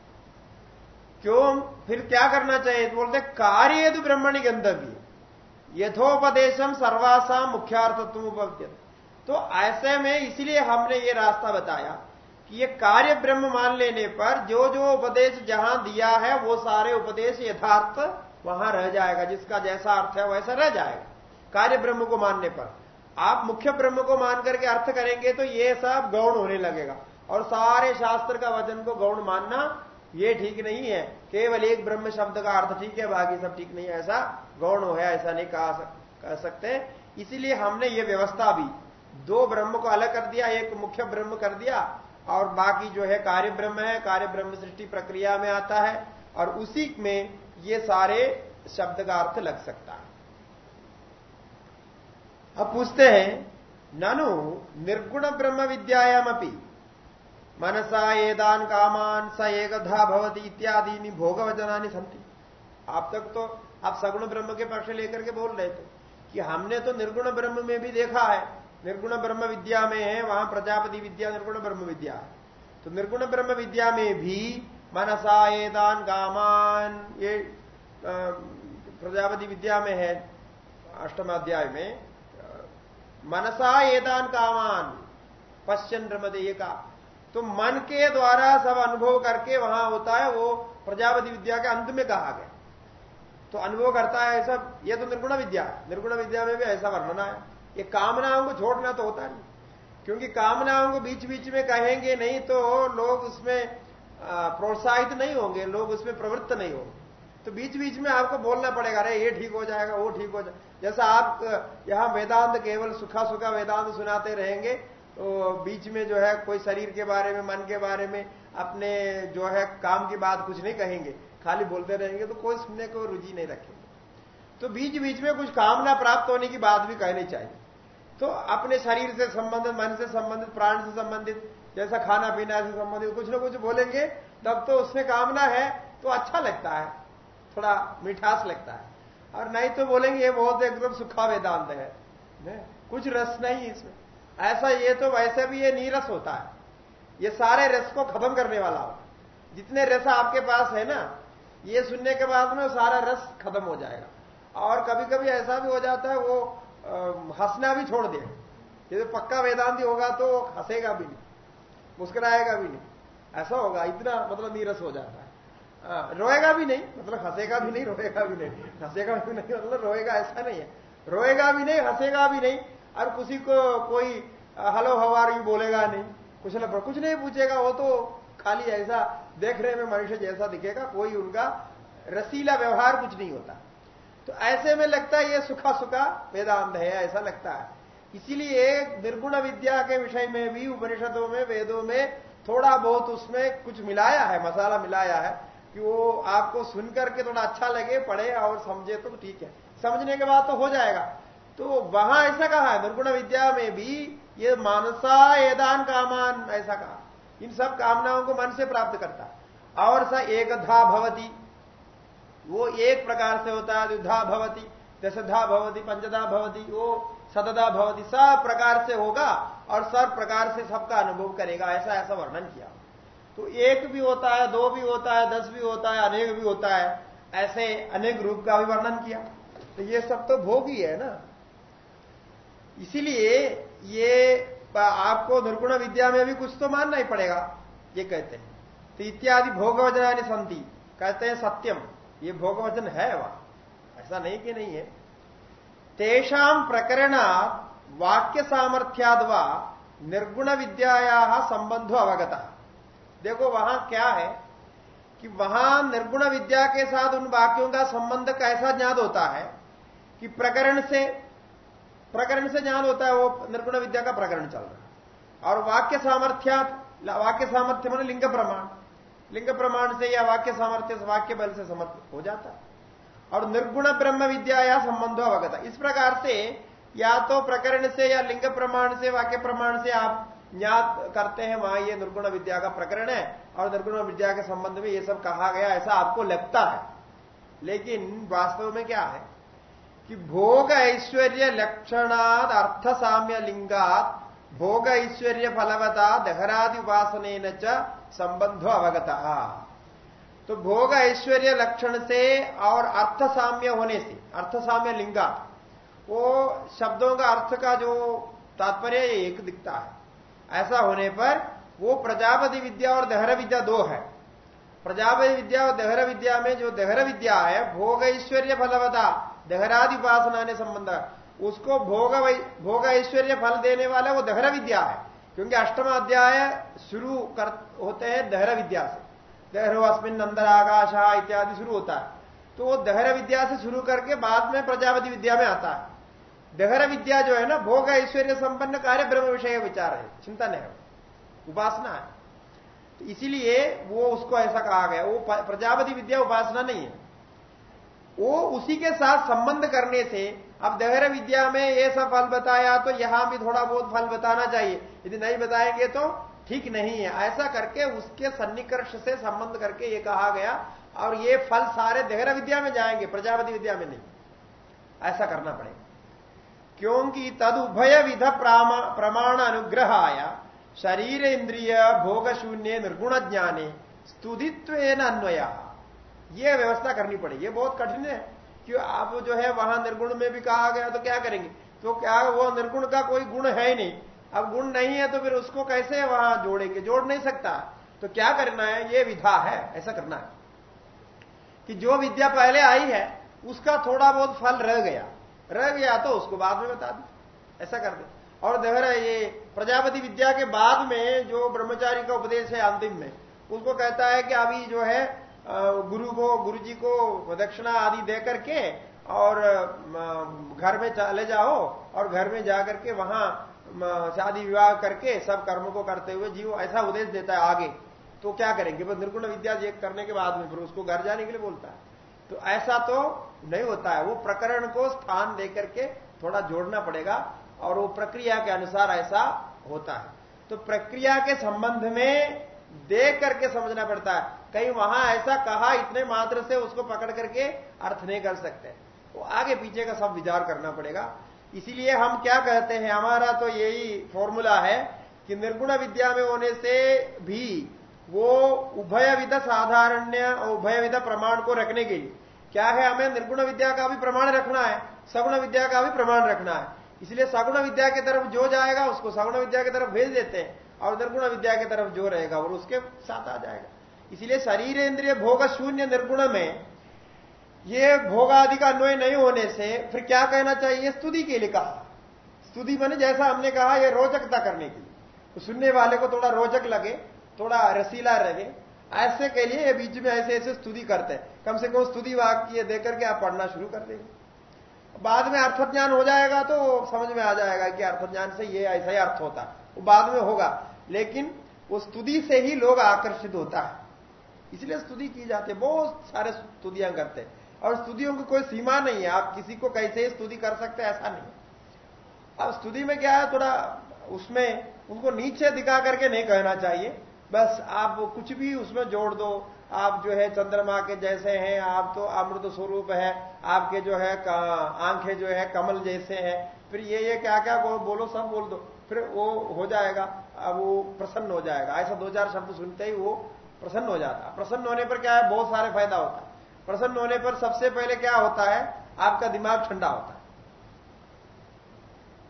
क्यों? फिर क्या करना चाहिए? तो बोलते, कार्य यदि ब्रह्मणी गंतव्य। यथोपदेशम सर्वासा मुख्यार्थत्व उपद्य तो ऐसे में इसलिए हमने ये रास्ता बताया कि ये कार्य ब्रह्म मान लेने पर जो जो उपदेश जहाँ दिया है, वो सारे उपदेश यथार्थ वहाँ रह जाएगा। जिसका जैसा अर्थ है, वैसा रह जाएगा। कार्य ब्रह्म को मानने पर। आप मुख्य ब्रह्म को मान करके अर्थ करेंगे तो ये सब गौण होने लगेगा। और सारे शास्त्र का वचन को गौण मानना ये ठीक नहीं है। केवल एक ब्रह्म शब्द का अर्थ ठीक है, बाकी सब ठीक नहीं है। ऐसा गौण हो है ऐसा नहीं कहा कह सकते। इसीलिए हमने ये व्यवस्था भी दो ब्रह्म को अलग कर दिया, एक मुख्य ब्रह्म कर दिया, और बाकी जो है कार्य ब्रह्म है कार्य ब्रह्म सृष्टि प्रक्रिया में आता है, और उसी में ये सारे शब्द का अर्थ लग सकता है। अब पूछते हैं, ननु निर्गुण ब्रह्म विद्यायाम मनसा एदान कामान स एकधा भवती इत्यादि भोग वचनानी संति आप तक तो आप सगुण ब्रह्म के पक्ष लेकर के बोल रहे थे कि हमने तो निर्गुण ब्रह्म में भी देखा है। निर्गुण ब्रह्म विद्या में है, वहाँ प्रजापति विद्या, निर्गुण ब्रह्म विद्या। है तो निर्गुण ब्रह्म विद्या में भी मनसा एदान कामान, ये प्रजापति विद्या में है, अष्टमाध्याय में। मनसा एदान कामान। पश्चिम रमदेय का तो मन के द्वारा सब अनुभव करके वहाँ होता है, वो प्रजापति विद्या के अंत में कहा गया। तो अनुभव करता है सब ये तो निर्गुण विद्या निर्गुण विद्या में भी ऐसा वर्णना है। ये कामनाओं को छोड़ना तो होता नहीं। क्योंकि कामनाओं को बीच बीच में कहेंगे नहीं तो लोग उसमें प्रोत्साहित नहीं होंगे, लोग उसमें प्रवृत्त नहीं होंगे। तो बीच बीच में आपको बोलना पड़ेगा, अरे, ये ठीक हो जाएगा, वो ठीक हो जाएगा जैसा आप यहाँ वेदांत केवल सुखा सुखा वेदांत सुनाते रहेंगे तो बीच में जो है कोई शरीर के बारे में, मन के बारे में, अपने जो है काम की बात कुछ नहीं कहेंगे, खाली बोलते रहेंगे तो कोई सुनने को रुचि नहीं रखेंगे। तो बीच बीच में कुछ कामना प्राप्त होने की बात भी कहनी चाहिए। तो अपने शरीर से संबंधित, मन से संबंधित, प्राण से संबंधित, जैसा खाना पीना से संबंधित कुछ ना कुछ बोलेंगे, तब तो उसमें कामना है तो अच्छा लगता है। थोड़ा मिठास लगता है। और नहीं तो बोलेंगे, ये बहुत एकदम सुखा वेदांत है। कुछ रस नहीं इसमें। ऐसा ये तो वैसे भी ये नीरस होता है। ये सारे रस को खत्म करने वाला हो। जितने रस आपके पास है ना, ये सुनने के बाद में सारा रस खत्म हो जाएगा। और कभी कभी ऐसा भी हो जाता है, वो हंसना भी छोड़ दे। ये तो पक्का वेदांति होगा तो हंसेगा भी नहीं, मुस्कुराएगा भी नहीं। ऐसा होगा, इतना मतलब नीरस हो जाता है। रोएगा भी नहीं मतलब हंसेगा भी नहीं, रोएगा भी नहीं। हंसेगा भी नहीं मतलब रोएगा ऐसा नहीं है। रोएगा भी नहीं, हंसेगा भी नहीं, और किसी को कोई, हलो हवार यू बोलेगा नहीं। कुछ न कुछ नहीं पूछेगा, वो तो खाली ऐसा देखने में मनुष्य जैसा दिखेगा, कोई उनका रसीला व्यवहार कुछ नहीं होता। तो ऐसे में लगता है ये सुखा सुखा वेदांत है, ऐसा लगता है। इसीलिए निर्गुण विद्या के विषय में भी, उपनिषदों में, वेदों में थोड़ा बहुत उसमें कुछ मिलाया है, मसाला मिलाया है। कि वो आपको सुनकर के थोड़ा अच्छा लगे, पढ़े और समझे तो ठीक है। समझने के बाद तो हो जाएगा। तो वहाँ ऐसा कहा है, निर्गुण विद्या में भी ये मानसा एदान कामान, ऐसा कहा। इन सब कामनाओं को मन से प्राप्त करता। और सा एकधा भवती। वो एक प्रकार से होता है, द्विधा भवती, दशधा भवती, पंचधा भवती, वो सतधा भवती, सब प्रकार से होगा और सब प्रकार से सबका अनुभव करेगा, ऐसा ऐसा वर्णन किया। तो एक भी होता है, दो भी होता है, दस भी होता है, अनेक भी होता है, ऐसे अनेक रूप का भी वर्णन किया। तो ये सब तो भोग ही है ना। इसीलिए ये आपको निर्गुण विद्या में भी कुछ तो मानना ही पड़ेगा, ये कहते हैं। तो इत्यादि भोग वचना संति, कहते हैं सत्यम। ये भोग वचन है वहाँ। ऐसा नहीं कि नहीं है। तेषाम प्रकरण वाक्य सामर्थ्याद व निर्गुण विद्या संबंधो अवगता। देखो वहाँ क्या है कि वहाँ निर्गुण विद्या के साथ उन वाक्यों का संबंध कैसा ज्ञात होता है कि प्रकरण से प्रकरण से ज्ञान होता है वो निर्गुण विद्या का प्रकरण चल रहा है। और वाक्य सामर्थ्या वाक्य सामर्थ्य मान लिंग प्रमाण। लिंग प्रमाण से या वाक्य सामर्थ्य से वाक्य बल से समर्थ हो जाता है। और निर्गुण ब्रह्म विद्या या संबंधो अवगत इस प्रकार से या तो प्रकरण से या लिंग प्रमाण से, वाक्य प्रमाण से आप ज्ञात करते हैं, वहाँ ये निर्गुण विद्या का प्रकरण है और निर्गुण विद्या के संबंध में ये सब कहा गया, ऐसा आपको लगता है। लेकिन वास्तव में क्या है कि भोग ऐश्वर्य लक्षणाद अर्थ साम्य लिंगात भोग ऐश्वर्य फलवता, दहरादि उपासन च संबंधो अवगत। तो भोग ऐश्वर्य लक्षण से और अर्थ साम्य होने से अर्थ साम्य लिंगा वो शब्दों का अर्थ का जो तात्पर्य एक दिखता है। ऐसा होने पर वो प्रजापति विद्या और दहर विद्या दो है। प्रजापति विद्या और दहर विद्या में जो दहर विद्या है, भोग ऐश्वर्य फलवता, दहरादि उपासना ने संबंध, उसको भोग भोग ऐश्वर्य फल देने वाला वो दहर विद्या है। क्योंकि अष्टम अध्याय शुरू कर, होते हैं दहर विद्या से। दहरो अस्मिन अंदर आकाश इत्यादि शुरू होता है। तो वो दहर विद्या से शुरू करके बाद में प्रजापति विद्या में आता है। दहर विद्या जो है ना भोग ऐश्वर्य संपन्न कार्य ब्रह्म विषय विचार है चिंतन है उपासना है तो इसीलिए वो उसको ऐसा कहा गया वो प्रजापति विद्या उपासना नहीं है वो उसी के साथ संबंध करने से अब दहर विद्या में ये सब फल बताया तो यहाँ भी थोड़ा बहुत फल बताना चाहिए यदि नहीं बताएँगे तो ठीक नहीं है ऐसा करके उसके सन्निकर्ष से संबंध करके ये कहा गया और ये फल सारे दहर विद्या में जाएँगे प्रजापति विद्या में नहीं ऐसा करना पड़ेगा क्योंकि तद उभय विध प्रमाण अनुग्रह आया शरीर इंद्रिय भोग शून्य निर्गुण ज्ञाने स्तुदित्व अन्वया। ये व्यवस्था करनी पड़ेगी ये बहुत कठिन है कि आप जो है वहाँ निर्गुण में भी कहा गया तो क्या करेंगे? तो क्या वो निर्गुण का कोई गुण है ही नहीं। अब गुण नहीं है तो फिर उसको कैसे वहाँ जोड़ेंगे? जोड़ नहीं सकता। तो क्या करना है? ये विधा है। ऐसा करना है कि जो विद्या पहले आई है, उसका थोड़ा बहुत फल रह गया। रह गया तो उसको बाद में बता दे। ऐसा कर दे। और दोहरा ये, प्रजापति विद्या के बाद में जो ब्रह्मचारी का उपदेश है अंतिम में, उसको कहता है कि अभी जो है गुरु को गुरु जी को दक्षिणा आदि दे करके और घर में चले जाओ और घर में जाकर के वहाँ शादी विवाह करके सब कर्म को करते हुए जीव, ऐसा उपदेश देता है आगे। तो क्या करेंगे? निर्गुण विद्या करने के बाद में फिर उसको घर जाने के लिए बोलता है। तो ऐसा तो नहीं होता है। वो प्रकरण को स्थान देकर के थोड़ा जोड़ना पड़ेगा और वो प्रक्रिया के अनुसार ऐसा होता है। तो प्रक्रिया के संबंध में देख करके समझना पड़ता है। कहीं वहाँ ऐसा कहा इतने मात्र से उसको पकड़ करके अर्थ नहीं कर सकते। वो आगे पीछे का सब विचार करना पड़ेगा। इसीलिए हम क्या कहते हैं, हमारा तो यही फॉर्मूला है कि निर्गुण विद्या में होने से भी वो उभय विध साधारण्य और उभय विध प्रमाण को रखने के लिए क्या है हमें निर्गुण विद्या का भी प्रमाण रखना है, सगुण विद्या का भी प्रमाण रखना है। इसलिए सगुण विद्या की तरफ़ जो जाएगा, उसको सगुण विद्या की तरफ़ भेज देते हैं और निर्गुण विद्या की तरफ़ जो रहेगा और उसके साथ आ जाएगा। इसलिए शरीर इंद्रिय भोग शून्य निर्गुण में ये भोग आदि का अन्वय नहीं होने से फिर क्या कहना चाहिए? स्तुति के लिए कहा। स्तुति मैंने जैसा हमने कहा यह रोचकता करने के लिए। तो सुनने वाले को थोड़ा रोचक लगे, थोड़ा रसीला रहे। ऐसे के लिए बीच में ऐसे ऐसे स्तुति करते हैं। कम से कम स्तुति वाक्य देकर के आप पढ़ना शुरू कर देंगे। बाद में अर्थ ज्ञान हो जाएगा तो समझ में आ जाएगा कि अर्थ ज्ञान से ये ऐसा ही अर्थ होता। वो बाद में होगा। लेकिन वो स्तुति से ही लोग आकर्षित होता है। इसलिए स्तुति की जाती है। बहुत सारे स्तुतियाँ करते हैं। और स्तुतियों की कोई सीमा नहीं है। आप किसी को कैसे ही स्तुति कर सकते हैं, ऐसा नहीं अब स्तुति में क्या है? थोड़ा उसमें उनको नीचे दिखा करके नहीं कहना चाहिए। बस आप कुछ भी उसमें जोड़ दो। आप जो है चंद्रमा के जैसे हैं, आप तो अमृत स्वरूप है, आपके जो है आँखें जो है कमल जैसे हैं। फिर ये ये क्या क्या बोलो, सब बोल दो। फिर वो हो जाएगा, अब वो प्रसन्न हो जाएगा। ऐसा दो चार शब्द सुनते ही वो प्रसन्न हो जाता प्रसन्न होने पर क्या है? बहुत सारे फ़ायदा होता है। प्रसन्न होने पर सबसे पहले क्या होता है? आपका दिमाग ठंडा होता है।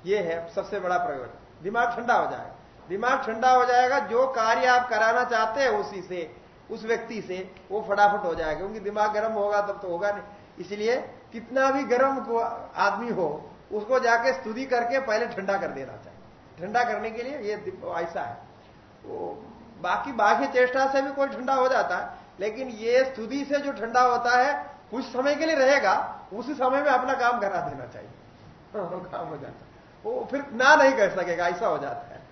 ये है सबसे बड़ा प्रयोजन। दिमाग ठंडा हो जाएगा। दिमाग ठंडा हो जाएगा, जो कार्य आप कराना चाहते हैं उसी से। उस व्यक्ति से वो फटाफट हो जाएगा, क्योंकि दिमाग गर्म होगा तब तो होगा नहीं। इसलिए कितना भी गर्म आदमी हो, उसको जाके स्तुति करके पहले ठंडा कर देना चाहिए। ठंडा करने के लिए ये ऐसा है। वो बाकी बाह्य चेष्टा से भी कोई ठंडा हो जाता है, लेकिन ये स्तुति से जो ठंडा होता है, कुछ समय के लिए रहेगा, उसी समय में अपना काम करा देना चाहिए। काम हो जाता है। वो फिर ना नहीं कर सकेगा, ऐसा हो जाता है।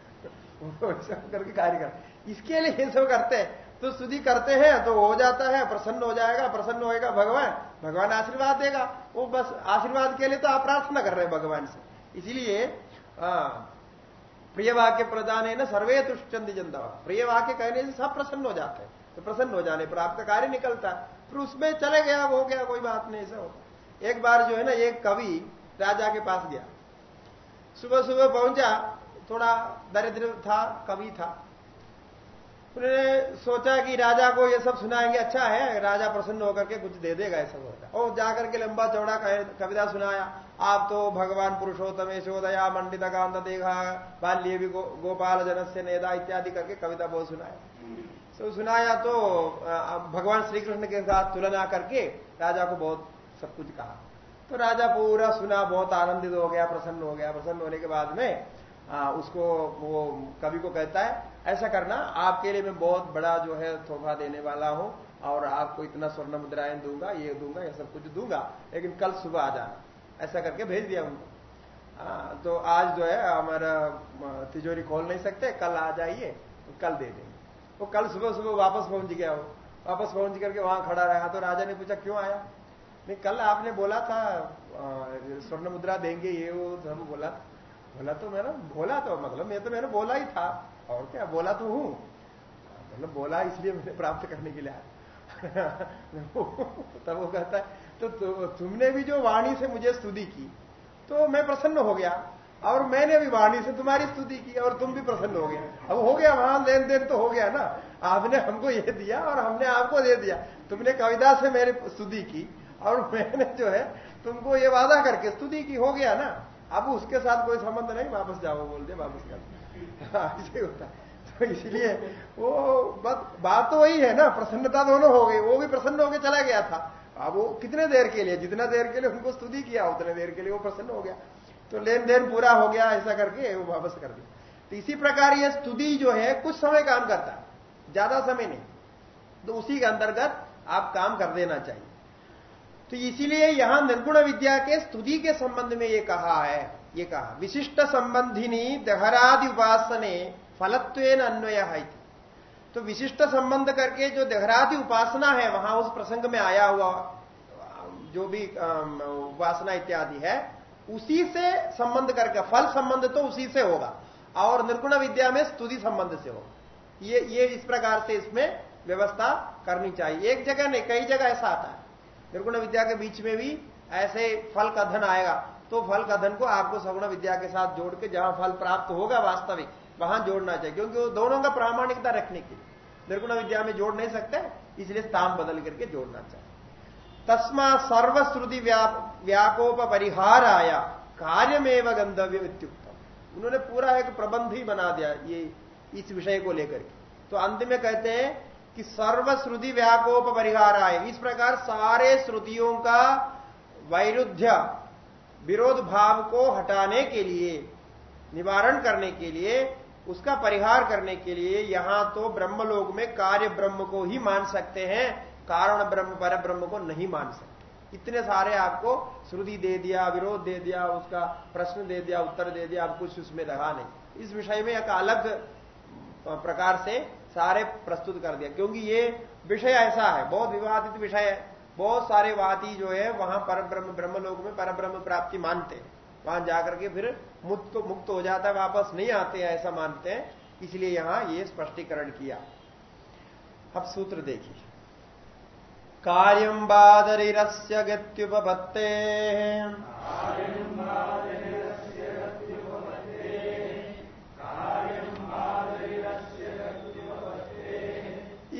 <laughs> करके कार्य कर इसके लिए ये सब करते हैं। तो स्तुति करते हैं तो हो जाता है, प्रसन्न हो जाएगा, प्रसन्न होएगा भगवान। भगवान आशीर्वाद देगा। वो बस आशीर्वाद के लिए तो आप प्रार्थना कर रहे हैं भगवान से। इसीलिए प्रिय वाक्य प्रदान है ना, सर्वे तुष्चंदी जनता प्रिय वाक्य कहने से सब प्रसन्न हो जाते हैं। तो प्रसन्न हो जाने पर आपका कार्य निकलता है। फिर उसमें चले गया हो गया, कोई बात नहीं, ऐसा होता एक बार जो है ना, एक कवि राजा के पास गया। सुबह सुबह पहुँचा, थोड़ा दरिद्र था, कवि था। उन्होंने सोचा कि राजा को ये सब सुनाएँगे अच्छा है राजा प्रसन्न होकर के कुछ दे देगा ऐसा होता और जाकर के लंबा चौड़ा कविता सुनाया। आप तो भगवान पुरुषोत्तम यशोदया मंडित कांत देखा बाल्य भी गो, गोपाल जनस्य नेदा इत्यादि करके कविता बहुत सुनाया। तो सुनाया तो भगवान श्री कृष्ण के साथ तुलना करके राजा को बहुत सब कुछ कहा। तो राजा पूरा सुना बहुत आनंदित हो गया प्रसन्न हो गया। प्रसन्न होने के बाद में आ, उसको वो कवि को कहता है ऐसा करना आपके लिए मैं बहुत बड़ा जो है तोहफा देने वाला हूँ और आपको इतना स्वर्ण मुद्राएँ दूँगा ये दूँगा ये सब कुछ दूँगा लेकिन कल सुबह आ जाना। ऐसा करके भेज दिया उनको। आ, तो आज जो है हमारा तिजोरी खोल नहीं सकते कल आ जाइए तो कल दे देंगे। वो तो कल सुबह सुबह वापस पहुँच गया वो। वापस पहुँच करके वहाँ खड़ा रहा तो राजा ने पूछा क्यों आया? नहीं कल आपने बोला था स्वर्ण मुद्रा देंगे ये वो सब बोला बोला तो मैंने बोला तो मतलब मैं तो मैंने बोला ही था। और क्या बोला तो हूँ। मतलब बोला इसलिए मैंने प्राप्त करने के लिए <laughs> तब वो कहता है तो, तो तुमने भी जो वाणी से मुझे स्तुति की तो मैं प्रसन्न हो गया। और मैंने भी वाणी से तुम्हारी स्तुति की और तुम भी प्रसन्न हो गया अब हो गया वहाँ लेन देन तो हो गया ना। आपने हमको ये दिया और हमने आपको दे दिया। तुमने कविता से मेरी स्तुति की और मैंने जो है तुमको ये वादा करके स्तुति की हो गया ना। अब उसके साथ कोई संबंध नहीं वापस जाओ बोल दे वापस हाँ, ऐसे होता है तो इसलिए वो बात बात तो वही है ना, प्रसन्नता दोनों हो गई, वो भी प्रसन्न होकर चला गया था। अब वो कितने देर के लिए, जितना देर के लिए उनको स्तुति किया, उतने देर के लिए वो प्रसन्न हो गया। तो लेन देन पूरा हो गया, ऐसा करके वो वापस कर दिया। तो इसी प्रकार ये स्तुति जो है, कुछ समय काम करता है, ज़्यादा समय नहीं। तो उसी के अंतर्गत आप काम कर देना चाहिए। तो इसीलिए यहाँ निर्गुण विद्या के स्तुति के संबंध में ये कहा है ये कहा, विशिष्ट संबंधिनी दहरादि उपासने फलत्व अन्वय है तो विशिष्ट संबंध करके जो दहरादि उपासना है, वहाँ उस प्रसंग में आया हुआ, जो भी उपासना इत्यादि है, उसी से संबंध करके, फल संबंध तो उसी से होगा, और निर्गुण विद्या में स्तुति संबंध से होगा। ये ये इस प्रकार से इसमें व्यवस्था करनी चाहिए। एक जगह नहीं, कई जगह ऐसा आता है। निर्गुण विद्या के बीच में भी ऐसे फल का धन आएगा तो फल कथन को आपको सगुण विद्या के साथ जोड़ के जहाँ फल प्राप्त होगा वास्तविक, वहाँ जोड़ना चाहिए, क्योंकि वो दोनों का प्रामाणिकता रखने के लिए। निर्गुण विद्या में जोड़ नहीं सकते, इसलिए स्थान बदल करके जोड़ना चाहिए। तस्मा सर्वश्रुति व्यापोप परिहार आया कार्यमेव गंधव्य इत्युक्तम। उन्होंने पूरा एक प्रबंध ही बना दिया ये, इस विषय को लेकर के। तो अंत में कहते हैं कि सर्वश्रुति व्यापोप परिहार आए इस प्रकार सारे श्रुतियों का वैरुद्ध्य विरोध भाव को हटाने के लिए, निवारण करने के लिए, उसका परिहार करने के लिए यहाँ तो ब्रह्मलोक में कार्य ब्रह्म को ही मान सकते हैं, कारण ब्रह्म, पर ब्रह्म को नहीं मान सकते। इतने सारे आपको श्रुति दे दिया, विरोध दे दिया, उसका प्रश्न दे दिया, उत्तर दे दिया, अब कुछ उसमें रहा नहीं। इस विषय में एक अलग प्रकार से सारे प्रस्तुत कर दिया। क्योंकि ये विषय ऐसा है, बहुत विवादित विषय है। बहुत सारे वादी जो है, वहाँ पर ब्रह्म ब्रह्मलोक में पर ब्रह्म प्राप्ति मानते हैं। वहाँ जाकर के फिर मुक्त मुक्त हो जाता है, वापस नहीं आते हैं, ऐसा मानते हैं। इसलिए यहाँ ये स्पष्टीकरण किया। अब सूत्र देखिए। कार्यम बादरिरस्य गत्युपत्ते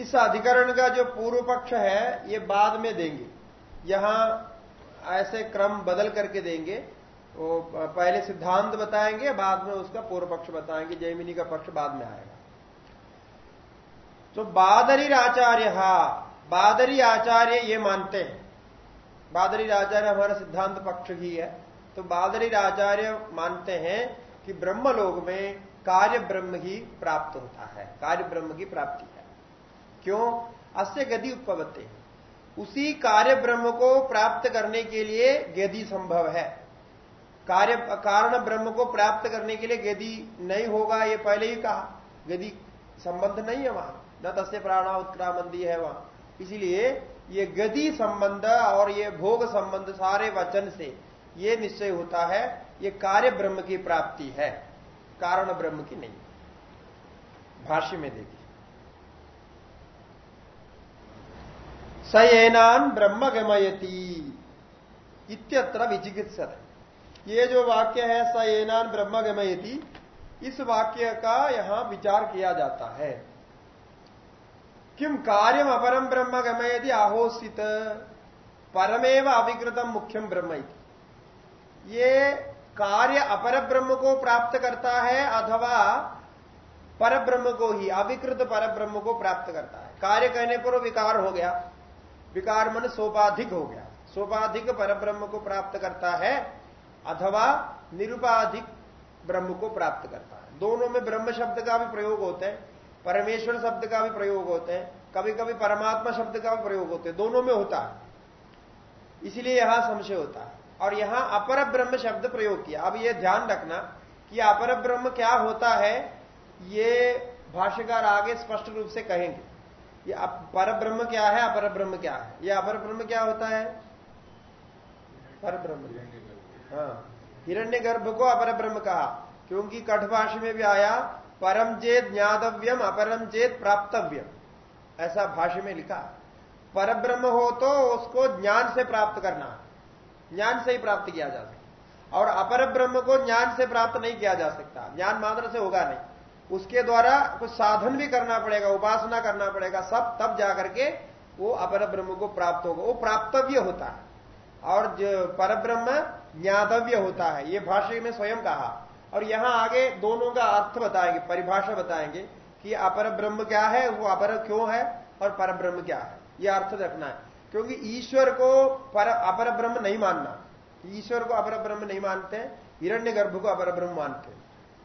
इस अधिकरण का जो पूर्व पक्ष है, ये बाद में देंगे। यहाँ ऐसे क्रम बदल करके देंगे। वो पहले सिद्धांत बताएँगे, बाद में उसका पूर्व पक्ष बताएँगे। जयमिनी का पक्ष बाद में आएगा। तो बादरी आचार्य बादरी आचार्य ये मानते हैं। बादरी आचार्य हमारा सिद्धांत पक्ष ही है। तो बादरी आचार्य मानते हैं कि ब्रह्मलोक में कार्य ब्रह्म ही प्राप्त होता है। कार्य ब्रह्म की प्राप्ति। है क्यों? अस्य गति उत्पत्ति उसी कार्य ब्रह्म को प्राप्त करने के लिए गति संभव है। कार्य, कारण ब्रह्म को प्राप्त करने के लिए गति नहीं होगा, ये पहले ही कहा। गति संबंध नहीं है वहाँ। न तस्य प्राणा उत्क्रामंदी है वहाँ। इसीलिए ये गति संबंध और ये भोग संबंध सारे वचन से ये निश्चय होता है, ये कार्य ब्रह्म की प्राप्ति है। कारण ब्रह्म की नहीं। भाष्य में देखिए। सयनान ब्रह्म गमयती इत्यत्र विचिकित्सत। ये जो वाक्य है स एनान ब्रह्म गमयती इस वाक्य का यहाँ विचार किया जाता है। किम कार्यम अपरम ब्रह्म गमयती आहोषित परमेव अभिकृतम मुख्यम ब्रह्म ये कार्य अपर ब्रह्म को प्राप्त करता है, अथवा पर ब्रह्म को ही, अविकृत पर ब्रह्म को प्राप्त करता है। कार्य कहने पर विकार हो गया। विकार मन सोपाधिक हो गया। सोपाधिक पर ब्रह्म को प्राप्त करता है अथवा निरुपाधिक ब्रह्म को प्राप्त करता है। दोनों में ब्रह्म शब्द का भी प्रयोग होता है, परमेश्वर शब्द का भी प्रयोग होता है कभी कभी परमात्मा शब्द का भी प्रयोग होता है, दोनों में होता है। इसलिए यहाँ संशय होता है। और यहाँ अपर ब्रह्म शब्द प्रयोग किया। अब यह ध्यान रखना कि अपर ब्रह्म क्या होता है, ये भाष्यकार आगे स्पष्ट रूप से कहेंगे। ये पर ब्रह्म क्या है अपर ब्रह्म क्या है? ये अपर ब्रह्म क्या होता है? पर ब्रह्म हाँ हिरण्य गर्भ को अपर ब्रह्म कहा, क्योंकि कठभाष में भी आया, परम चेत ज्ञातव्यम, अपरम चेत प्राप्तव्यम। ऐसा भाष्य में लिखा। पर ब्रह्म हो तो उसको ज्ञान से प्राप्त करना, ज्ञान से ही प्राप्त किया जा सकता। और अपर ब्रह्म को ज्ञान से प्राप्त नहीं किया जा सकता, ज्ञान मात्र से होगा नहीं। उसके द्वारा कुछ साधन भी करना पड़ेगा, उपासना करना पड़ेगा, सब तब जाकर के वो अपर ब्रह्म को प्राप्त होगा। वो प्राप्तव्य होता है। और जो पर ब्रह्म ज्ञातव्य होता है, ये भाष्य में स्वयं कहा। और यहाँ आगे दोनों का अर्थ बताएँगे, परिभाषा बताएँगे कि अपर ब्रह्म क्या है, वो अपर क्यों है और पर ब्रह्म क्या है। यह अर्थ रखना है। क्योंकि ईश्वर को पर, अपर ब्रह्म नहीं मानना। ईश्वर को अपर ब्रह्म नहीं मानते हिरण्य गर्भ को अपर ब्रह्म मानते।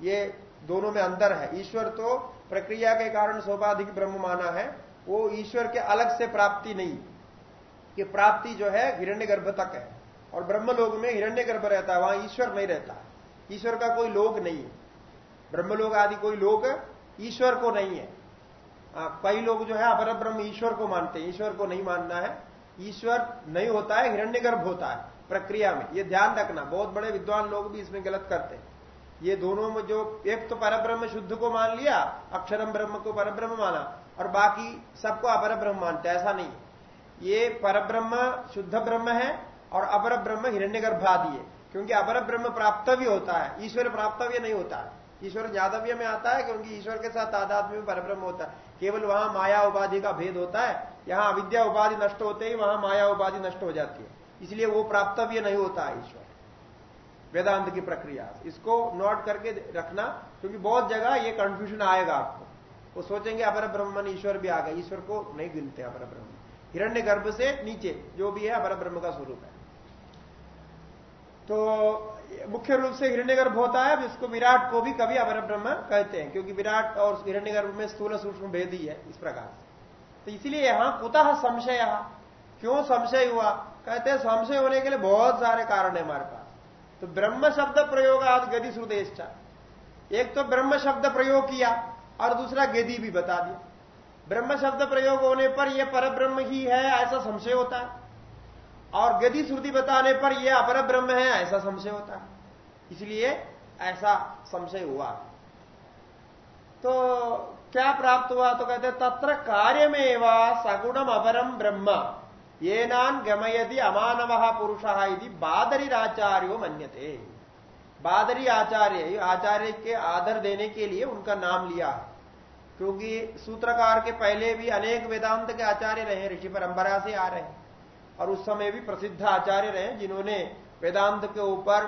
ये दोनों में अंतर है। ईश्वर तो प्रक्रिया के कारण सोपाधिक ब्रह्म माना है, वो ईश्वर के अलग से प्राप्ति नहीं, कि प्राप्ति जो है हिरण्य गर्भ तक है। और ब्रह्मलोक में हिरण्य गर्भ रहता है, वहाँ ईश्वर नहीं रहता। ईश्वर का कोई लोग नहीं है। ब्रह्मलोक आदि कोई लोक ईश्वर को नहीं है। कई लोग जो है अपर ब्रह्म ईश्वर को मानते हैं, ईश्वर को नहीं मानना है। ईश्वर नहीं होता है हिरण्य गर्भ होता है प्रक्रिया में। ये ध्यान रखना, बहुत बड़े विद्वान लोग भी इसमें गलत करते हैं। ये दोनों में जो, एक तो परब्रह्म शुद्ध को मान लिया अक्षरम ब्रह्म को परब्रह्म माना, और बाकी सबको अपर ब्रह्म मानते ऐसा नहीं ये परब्रह्म शुद्ध ब्रह्म है, और अपर ब्रह्म हिरण्य आदि है, क्योंकि अपर ब्रह्म प्राप्तव्य होता है, ईश्वर प्राप्तव्य नहीं होता। है ईश्वर जादव्य में आता है, क्योंकि ईश्वर के साथ तादात्म्य में परब्रह्म होता है। केवल वहाँ माया उपाधि का भेद होता है, यहाँ अविद्या उपाधि नष्ट होते ही वहाँ माया उपाधि नष्ट हो जाती है। इसलिए वो प्राप्तव्य नहीं होता है ईश्वर। वेदांत की प्रक्रिया। इसको नोट करके रखना, क्योंकि बहुत जगह ये कंफ्यूजन आएगा आपको। वो सोचेंगे, अपर ब्रह्मन ईश्वर भी आ गए। ईश्वर को नहीं गिनते अपर ब्रह्म। हिरण्य गर्भ से नीचे, जो भी है, अपर ब्रह्म का स्वरूप है। तो मुख्य रूप से हिरण्यगर्भ होता है जिसको विराट को भी कभी अपर ब्रह्म कहते हैं, क्योंकि विराट और हिरण्यगर्भ में स्थूल सूक्ष्म भेद ही है, इस प्रकार से। तो इसलिए यहाँ, कुतः संशय? क्यों संशय हुआ? कहते हैं, संशय होने के लिए बहुत सारे कारण है हमारे पास। तो ब्रह्म शब्द प्रयोग आज गति सुदेश एक तो ब्रह्म शब्द प्रयोग किया और दूसरा गेदी भी बता दिया। ब्रह्म शब्द प्रयोग होने पर यह पर ब्रह्म ही है, ऐसा संशय होता है। और गति श्रुति बताने पर यह अपर ब्रह्म है, ऐसा संशय होता है। इसलिए ऐसा संशय हुआ। तो क्या प्राप्त हुआ? तो कहते तत्र कार्यमेव सगुणम अपरम ब्रह्म। ये नान गमयति अमानव पुरुष बादरीराचार्यो मन्यते। बादरी आचार्य आचार्य के आदर देने के लिए उनका नाम लिया क्योंकि सूत्रकार के पहले भी अनेक वेदांत के आचार्य रहे, ऋषि परंपरा से आ रहे। हैं और उस समय भी प्रसिद्ध आचार्य रहे, जिन्होंने वेदांत के ऊपर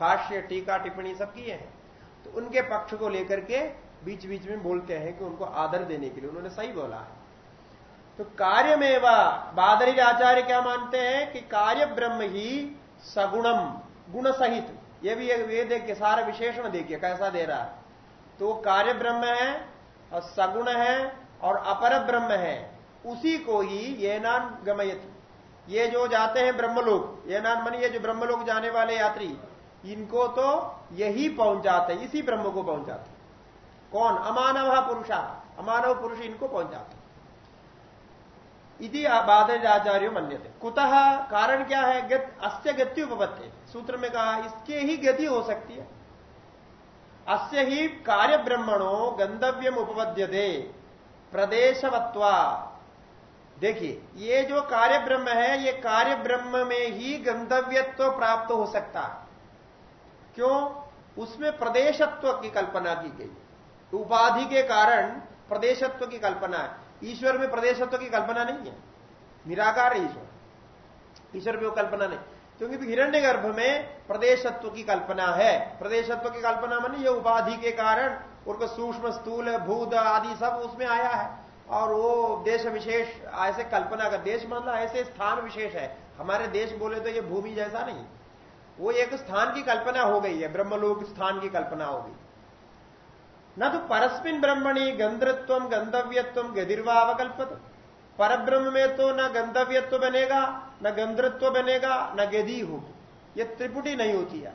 भाष्य, टीका, टिप्पणी सब किए हैं। तो उनके पक्ष को लेकर के बीच बीच में बोलते हैं कि उनको आदर देने के लिए उन्होंने सही बोला है। तो कार्य में बादरी आचार्य क्या मानते हैं कि कार्य ब्रह्म ही सगुणम गुण सहित ये भी वेद के सारा विशेषण देखिए, कैसा दे रहा है। तो कार्य ब्रह्म है, और सगुण है, और अपर ब्रह्म है। उसी को ही ये नान गमयति। ये जो जाते हैं ब्रह्मलोक, ये नान मन ये जो ब्रह्मलोक जाने वाले यात्री, इनको तो यही पहुंचाते, इसी ब्रह्म को पहुंचाते। कौन? अमानव पुरुषा। अमानव पुरुष इनको पहुंचाते। इति आचार्य मन्यते। कुतः? कारण क्या है? अस्य गति उपपत्ति। सूत्र में कहा, इसके ही गति हो सकती है। अस्य ही कार्य ब्रह्मणो गंधव्यम उपपद्यते। प्रदेशवत्वा। देखिए, ये जो कार्य ब्रह्म है, ये कार्य ब्रह्म में ही गंधव्यत्व प्राप्त हो सकता है। क्यों? उसमें प्रदेशत्व की कल्पना की गई। उपाधि के कारण प्रदेशत्व की कल्पना है। ईश्वर में प्रदेशत्व की कल्पना नहीं है। निराकार ईश्वर। ईश्वर में वो कल्पना नहीं। क्योंकि हिरण्य गर्भ में प्रदेशत्व की कल्पना है। प्रदेशत्व की कल्पना मानी ये उपाधि के कारण उनको सूक्ष्म स्थूल, भूत आदि सब उसमें आया है। और वो देश विशेष, ऐसे कल्पना का देश मतलब ऐसे स्थान विशेष है। हमारे देश बोले तो ये भूमि जैसा नहीं। वो एक स्थान की कल्पना हो गई है। ब्रह्मलोक स्थान की कल्पना हो गई। न तो परस्मिन ब्रह्मणी गंधत्व गंधव्यत्व गदिर्वावकल्पत पर ब्रह्म में तो न गंधव्यत्व बनेगा न गंधत्व बनेगा न गति। होगी ये त्रिपुटी नहीं होती है।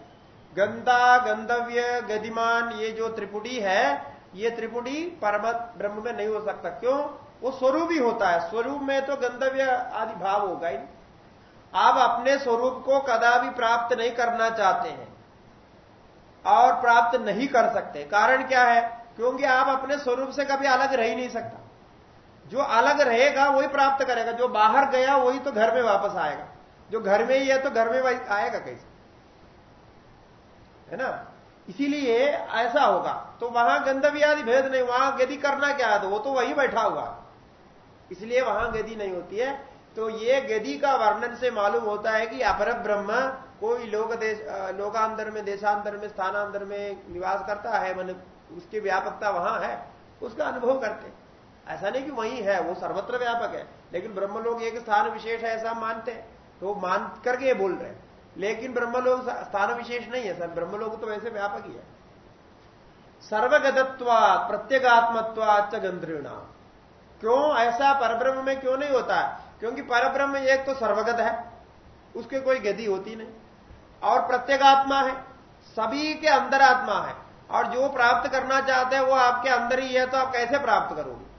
गंदा गंधव्य गतिमान, ये जो त्रिपुटी है, ये त्रिपुटी परम ब्रह्म में नहीं हो सकता। क्यों? वो स्वरूप ही होता है। स्वरूप में तो गंधव्य आदि भाव होगा ही। आप अपने स्वरूप को कदा भी प्राप्त नहीं करना चाहते हैं। और प्राप्त नहीं कर सकते। कारण क्या है? क्योंकि आप अपने स्वरूप से कभी अलग रह ही नहीं सकता। जो अलग रहेगा, वही प्राप्त करेगा। जो बाहर गया, वही तो घर में वापस आएगा। जो घर में ही है तो घर में आएगा कैसे? है ना? इसीलिए ऐसा होगा। तो वहाँ गंधवी आदि भेद नहीं। वहाँ गति करना क्या है? तो वो तो वही बैठा हुआ इसलिए वहाँ गति नहीं होती है। तो ये गति का वर्णन से मालूम होता है कि अपर ब्रह्म कोई लोक देश लोकांतर में, देशांतर में, स्थानांतर में निवास करता है, मन उसकी व्यापकता वहाँ है, उसका अनुभव करते ऐसा नहीं कि वही है, वो सर्वत्र व्यापक है, लेकिन ब्रह्म लोग एक स्थान विशेष है, ऐसा मानते तो मान करके बोल रहे हैं। लेकिन ब्रह्मलोक स्थान विशेष नहीं है, सर, ब्रह्मलोक तो वैसे व्यापक ही है। सर्वगतत्वा प्रत्येगात्मत्वाच गंध्रिणा क्यों? ऐसा परब्रह्म में क्यों नहीं होता? क्योंकि परब्रह्म एक तो सर्वगत है, उसके कोई गति होती नहीं। और प्रत्येक आत्मा है। सभी के अंदर आत्मा है। और जो प्राप्त करना चाहते हैं, वो आपके अंदर ही है तो आप कैसे प्राप्त करोगे?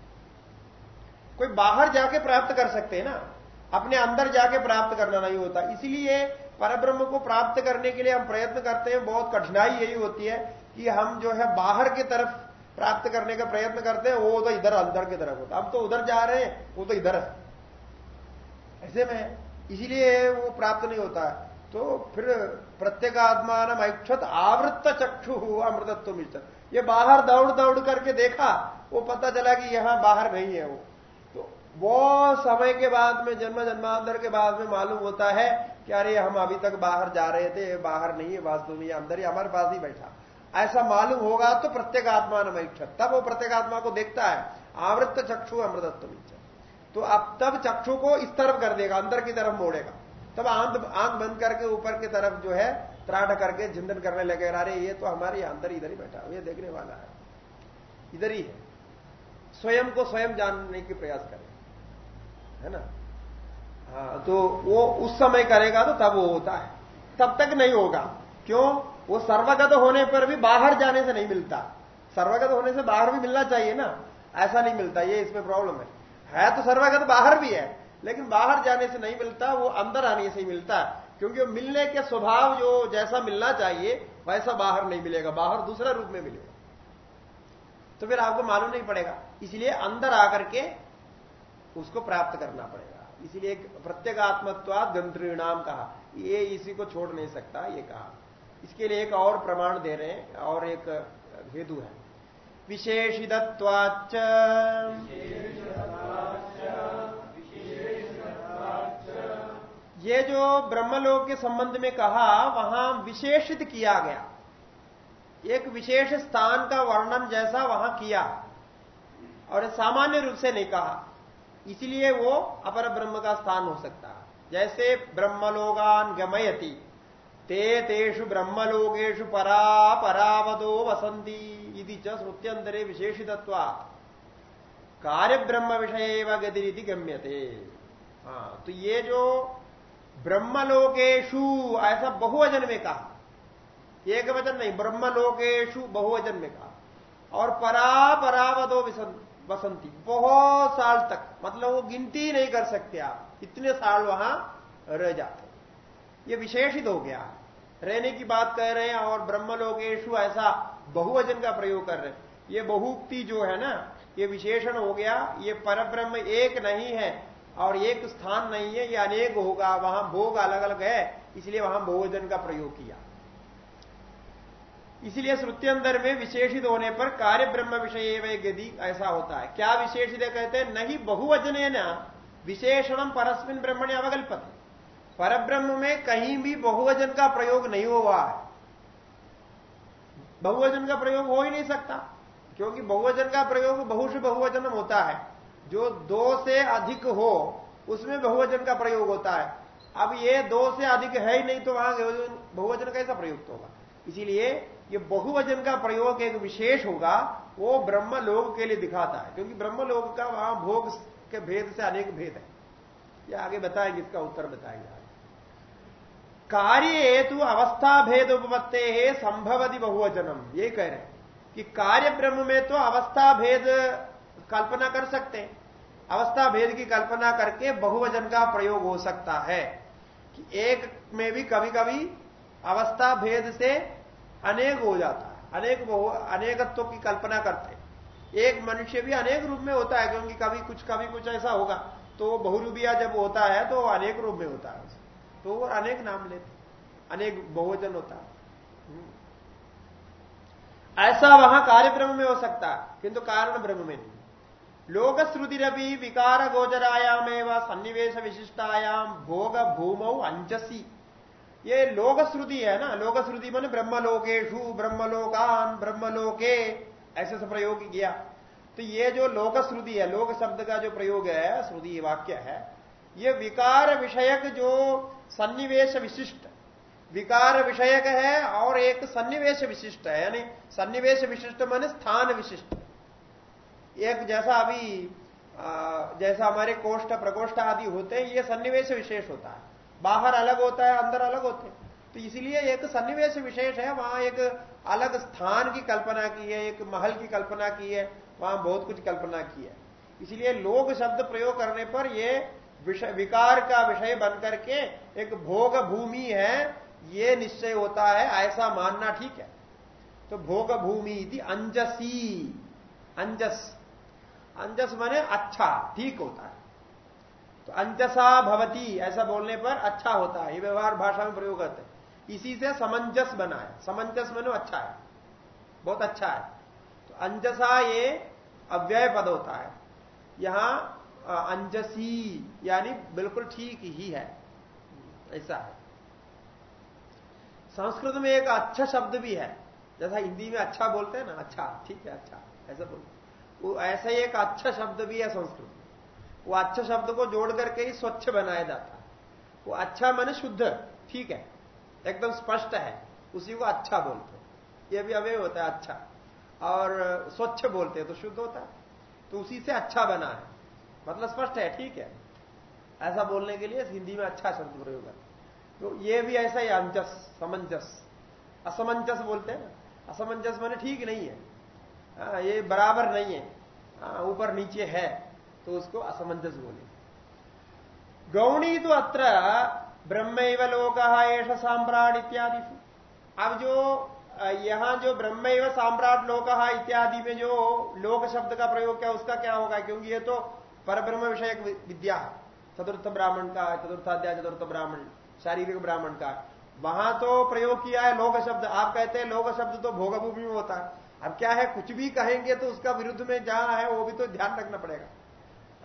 कोई बाहर जाके प्राप्त कर सकते हैं ना। अपने अंदर जाके प्राप्त करना नहीं होता। इसीलिए परब्रह्म को प्राप्त करने के लिए हम प्रयत्न करते हैं। बहुत कठिनाई यही होती है कि हम जो है बाहर की तरफ़ प्राप्त करने का प्रयत्न करते हैं, वो तो इधर, अंदर की तरफ़ होता हम तो उधर जा रहे हैं, वो तो इधर है। ऐसे में इसीलिए वो प्राप्त नहीं होता। तो फिर प्रत्येक आत्मा ऐक्षत आवृत्त चक्षु अमृतत्व मिलत ये बाहर दौड़ दौड़ करके देखा, वो पता चला कि यहाँ बाहर नहीं है वो। तो बहुत समय के बाद में, जन्म जन्मांतर के बाद में मालूम होता है कि अरे हम अभी तक बाहर जा रहे थे बाहर नहीं है, वास्तव में अंदर ही हमारे पास ही बैठा। ऐसा मालूम होगा तो प्रत्येक आत्मा नमैक्षत तब वो प्रत्येक आत्मा को देखता है, आवृत्त चक्षु अमृतत्व मिश्र तो अब तब चक्षु को इस तरफ़ कर देगा, अंदर की तरफ़ मोड़ेगा। तब आँख आँख बंद करके ऊपर की तरफ़ जो है त्राट करके झिंदन करने लगे, अरे, ये तो हमारे अंदर इधर ही बैठा ये देखने वाला है। इधर ही है। स्वयं को स्वयं जानने की प्रयास करें। है ना? हाँ तो वो उस समय करेगा तो तब वो होता है। तब तक नहीं होगा। क्यों? वो सर्वगत होने पर भी बाहर जाने से नहीं मिलता। सर्वगत होने से बाहर भी मिलना चाहिए ना। ऐसा नहीं मिलता, ये इसमें प्रॉब्लम है। है तो सर्वगत बाहर भी है। लेकिन बाहर जाने से नहीं मिलता, वो अंदर आने से ही मिलता। क्योंकि मिलने के स्वभाव जो जैसा मिलना चाहिए, वैसा बाहर नहीं मिलेगा, बाहर दूसरा रूप में मिलेगा। तो फिर आपको मालूम नहीं पड़ेगा। इसलिए अंदर आकर के उसको प्राप्त करना पड़ेगा। इसलिए प्रत्येगात्मत्वाद गंत्रीणाम कहा। ये इसी को छोड़ नहीं सकता, ये कहा। इसके लिए एक और प्रमाण दे रहे हैं, और एक हेतु है। विशेषित्वाच ये जो ब्रह्मलोक के संबंध में कहा, वहाँ विशेषित किया गया। एक विशेष स्थान का वर्णन जैसा वहाँ किया। और सामान्य रूप से नहीं कहा। इसलिए वो अपर ब्रह्म का स्थान हो सकता। जैसे ब्रह्मलोगान गमयती, ते तेषु ब्रह्मलोकेशु परा, परावदो वसंती इति च श्रुत्यंतरे कार्य ब्रह्म विषय व गतिरिति गम्यते। हाँ तो ये जो ब्रह्मलोकेशु ऐसा बहुवचन में कहा। एक वचन नहीं ब्रह्मलोकेशु बहुवचन में कहा। और परा परावदो वसंती, बहुत साल तक मतलब वो गिनती नहीं कर सकते आप, इतने साल वहाँ रह जाते ये विशेषित हो गया। रहने की बात कह रहे हैं और ब्रह्मलोकेशु ऐसा बहुवचन का प्रयोग कर रहे हैं। ये बहुक्ति जो है ना, ये विशेषण हो गया, ये परब्रह्म एक नहीं है। और एक स्थान नहीं है, ये अनेक होगा, वहाँ भोग अलग अलग है, इसलिए वहाँ बहुवचन का प्रयोग किया। इसलिए श्रुत्यंतर में विशेषित होने पर कार्य ब्रह्म विषय गति ऐसा होता है। क्या विशेषित कहते हैं, नहीं बहुवचन है ना विशेषणम परस्मिन ब्रह्मणे अवकल्पत। परब्रह्म में कहीं भी बहुवचन का प्रयोग नहीं हुआ है। बहुवचन का प्रयोग हो ही नहीं सकता, क्योंकि बहुवचन का प्रयोग बहुश बहुवचन होता है। जो दो से अधिक हो, उसमें बहुवचन का प्रयोग होता है। अब ये दो से अधिक है ही नहीं तो वहाँ बहुवचन कैसा प्रयुक्त होगा? इसीलिए ये बहुवचन का प्रयोग एक विशेष होगा, वो ब्रह्म लोग के लिए दिखाता है। क्योंकि ब्रह्म लोग का वहाँ भोग के भेद से अनेक भेद है। ये आगे बताएँगे, इसका उत्तर बताएँगे कार्य हेतु अवस्था भेद उपपत्ते संभवति बहुवचनम। ये कह रहे हैं कि कार्य ब्रह्म में तो अवस्था भेद कल्पना कर सकते हैं। अवस्था भेद की कल्पना करके बहुवचन का प्रयोग हो सकता है कि एक में भी कभी कभी अवस्था भेद से अनेक हो जाता है। अनेक अनेकत्व की कल्पना करते हैं। एक मनुष्य भी अनेक रूप में होता है, क्योंकि कभी कुछ कभी कुछ ऐसा होगा। तो बहुरूपिया जब होता है तो अनेक रूप में होता है। तो वो अनेक नाम लेते अनेक बहुवचन होता है। ऐसा वहाँ कार्य ब्रह्म में हो सकता है, किंतु कारण ब्रह्म में नहीं। लोक श्रुति रवि विकार सन्निवेश विशिष्टायाम भोग भूमौ अंजसी ये लोक श्रुति है ना? लोक श्रुति मन ब्रह्मलोकेशु ब्रह्मलोकान, ब्रह्मलोके ऐसे से प्रयोग किया। तो ये जो लोक श्रुति है, लोक शब्द का जो प्रयोग है, श्रुति वाक्य है, ये विकार विषयक जो सन्निवेश विशिष्ट, विकार विषयक है और एक सन्निवेश विशिष्ट है, यानी सन्निवेश विशिष्ट माने स्थान विशिष्ट। एक जैसा अभी जैसा हमारे कोष्ठ, प्रकोष्ठ आदि होते हैं, ये सन्निवेश विशेष होता है। बाहर अलग होता है, अंदर अलग होते हैं। तो इसलिए एक सन्निवेश विशेष है, वहाँ एक अलग स्थान की कल्पना की है, एक महल की कल्पना की है, वहाँ बहुत कुछ कल्पना की है। इसलिए लोग शब्द प्रयोग करने पर यह विकार का विषय बनकर के एक भोग भूमि है, ये निश्चय होता है, ऐसा मानना ठीक है। तो भोग भूमि अंजसी, अंजस। अंजस माने अच्छा ठीक होता है। तो अंजसा भवती, ऐसा बोलने पर अच्छा होता है। ये व्यवहार भाषा में प्रयोग करते इसी से समंजस बना है। समंजस मनो अच्छा है। बहुत अच्छा है। तो अंजसा ये अव्यय पद होता है। यहाँ अंजसी, यानी बिल्कुल ठीक ही है। ऐसा है। संस्कृत में एक अच्छा शब्द भी है। जैसा हिंदी में अच्छा बोलते हैं ना अच्छा ठीक है अच्छा ऐसा बोलते वो ऐसा ही एक अच्छा शब्द भी है संस्कृत में। वो अच्छा शब्द को जोड़ करके ही स्वच्छ बनाया जाता है। वो अच्छा मन शुद्ध, ठीक है, एकदम स्पष्ट है, उसी को अच्छा बोलते ये भी अवय होता है अच्छा। और स्वच्छ बोलते हैं तो शुद्ध होता है। तो उसी से अच्छा बना है। मतलब स्पष्ट है, ठीक है। ऐसा बोलने के लिए हिंदी में अच्छा शब्द प्रयोग है। तो ये भी ऐसा ही, अंजस, समंजस। असमंजस बोलते हैं ना। असमंजस मैंने ठीक नहीं है। आ, हाँ, ये बराबर नहीं है। हाँ, ऊपर नीचे है तो उसको असमंजस बोले। गौणी तो अत्र ब्रह्म लोक एष साम्राट इत्यादि। अब जो यहाँ जो ब्रह्म साम्राट लोक इत्यादि में जो लोक शब्द का प्रयोग किया उसका क्या होगा? क्योंकि ये तो परब्रह्म विषय विद्या है। चतुर्थ ब्राह्मण का चतुर्थाध्याय चतुर्थ ब्राह्मण शारीरिक ब्राह्मण का वहाँ तो प्रयोग किया है लोक शब्द। आप कहते हैं लोक शब्द तो भोगभूमि में होता है। अब क्या है, कुछ भी कहेंगे तो उसका विरुद्ध में जहाँ है, वो भी तो ध्यान रखना पड़ेगा।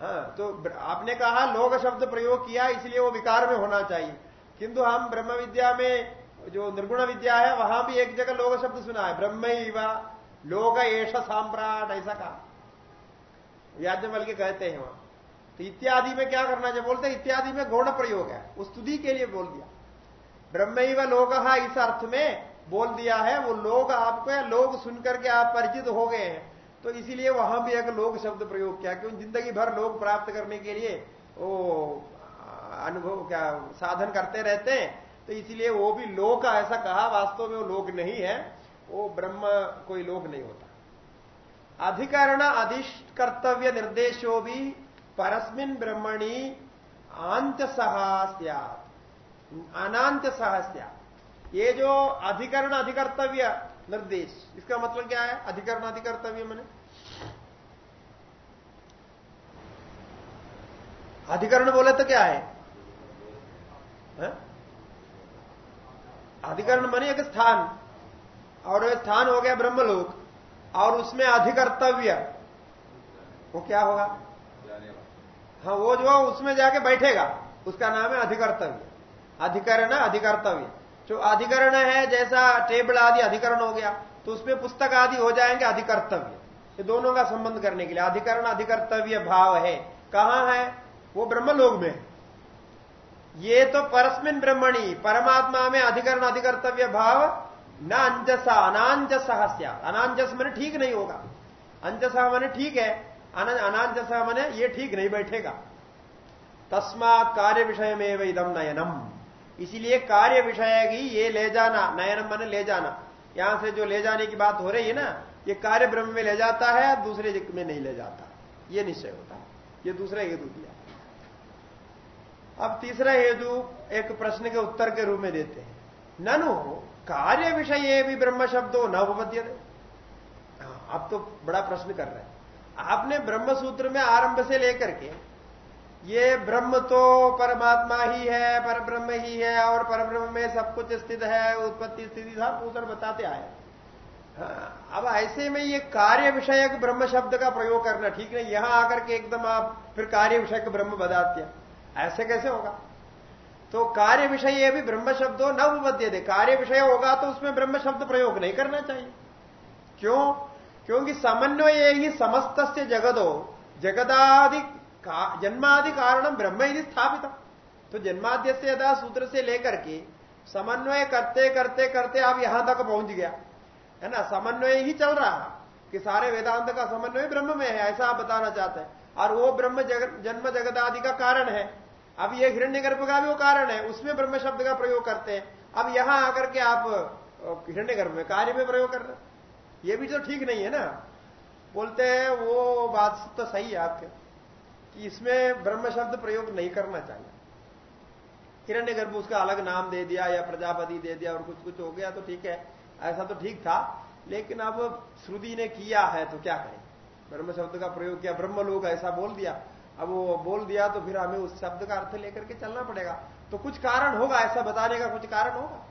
हाँ तो आपने कहा लोग शब्द प्रयोग किया, इसलिए वो विकार में होना चाहिए। किंतु हम ब्रह्म विद्या में, जो निर्गुण विद्या है, वहाँ भी एक जगह लोग शब्द सुना है, ब्रह्म लोक एश साम्राट ऐसा कहा। याज्ञवल के कहते हैं वहाँ। तो इत्यादि में क्या करना चाहिए? बोलते इत्यादि में गौण प्रयोग है उस स्तुति के लिए बोल दिया। ब्रह्म लोग इस अर्थ में बोल दिया है, वो लोग आपको या लोग सुनकर के आप परिचित हो गए हैं। तो इसीलिए वहाँ भी एक लोग शब्द प्रयोग किया, क्योंकि ज़िंदगी भर लोग प्राप्त करने के लिए वो अनुभव क्या, साधन करते रहते हैं। तो इसीलिए वो भी लोक, ऐसा कहा वास्तव में वो लोग नहीं है, वो ब्रह्म कोई लोक नहीं होता। अधिकरण अधिष्ट कर्तव्य निर्देशो भी परस्मिन ब्रह्मणी आंत सहा अनांत सहस्या ये जो अधिकरण अधिकर्तव्य निर्देश, इसका मतलब क्या है? अधिकरण अधिकर्तव्य मैंने। अधिकरण बोले तो क्या है? अधिकरण माने एक स्थान, और स्थान हो गया ब्रह्मलोक, और उसमें अधिकर्तव्य, वो क्या होगा? हाँ वो जो उसमें जाके बैठेगा, उसका नाम है अधिकर्तव्य। अधिकरण अधिकर्तव्य। जो अधिकरण है, जैसा टेबल आदि अधिकरण हो गया तो उसमें पुस्तक आदि हो जाएँगे अधिकर्तव्य। ये दोनों का संबंध करने के लिए। अधिकरण, अधिकर्तव्य भाव है। कहाँ है? वो ब्रह्मलोक में ये तो परस्मिन ब्रह्मणी, परमात्मा में अधिकरण, अधिकर्तव्य भाव न अंजसा, अनांजसा अनांजस मैंने ठीक नहीं होगा। अंजसा मैंने ठीक है अनांजसा मैंने ये ठीक नहीं बैठेगा। तस्मात कार्य विषय में इदम नयनम। इसीलिए कार्य विषय की ये ले जाना नयनम मन ले जाना। यहाँ से जो ले जाने की बात हो रही है ना ये कार्य ब्रह्म में ले जाता है दूसरे में नहीं ले जाता? ये निश्चय होता है। ये दूसरा हेतु दिया। अब तीसरा हेतु एक प्रश्न के उत्तर के रूप में देते हैं। ननु कार्य विषय भी ब्रह्म शब्द हो न उपपद्य हाँ, आप तो बड़ा प्रश्न कर रहे हैं। आपने ब्रह्म सूत्र में आरंभ से लेकर के ये ब्रह्म तो परमात्मा ही है पर ब्रह्म ही है और पर ब्रह्म में सब कुछ स्थित है उत्पत्ति स्थिति था पूतर बताते आए। हाँ, अब ऐसे में ये कार्य विषयक ब्रह्म शब्द का प्रयोग करना ठीक नहीं यहाँ आकर के एकदम आप फिर कार्य विषयक ब्रह्म बताते हैं ऐसे कैसे होगा? तो कार्य विषय ये भी ब्रह्म शब्द हो न उपद्य दे। कार्य विषय होगा तो उसमें ब्रह्म शब्द प्रयोग नहीं करना चाहिए। क्यों? क्योंकि समन्वय ही समस्त से जगत हो जगदादि जन्मादि कारणम ब्रह्म ही स्थापित। तो जन्माद्य से यदा सूत्र से लेकर के समन्वय करते करते करते आप यहाँ तक पहुँच गया। है ना? समन्वय ही चल रहा है कि सारे वेदांत का समन्वय ब्रह्म में है, ऐसा आप बताना चाहते हैं। और वो ब्रह्म जगत जन्म जगत आदि का कारण है। अब ये हिरण्य गर्भ का भी वो कारण है, उसमें ब्रह्म शब्द का प्रयोग करते हैं। अब यहाँ आकर के आप हिरण्य गर्भ में कार्य में प्रयोग कर रहे ये भी तो ठीक नहीं है ना? बोलते हैं, वो बात तो सही है आपके। कि इसमें ब्रह्म शब्द प्रयोग नहीं करना चाहिए। हिरण्य गर्भ उसका अलग नाम दे दिया या प्रजापति दे दिया और कुछ कुछ हो गया तो ठीक है, ऐसा तो ठीक था, लेकिन अब श्रुति ने किया है तो क्या करें? ब्रह्म शब्द का प्रयोग किया ब्रह्म लोग ऐसा बोल दिया। अब वो बोल दिया तो फिर हमें उस शब्द का अर्थ लेकर के चलना पड़ेगा। तो कुछ कारण होगा, ऐसा बताने का कुछ कारण होगा?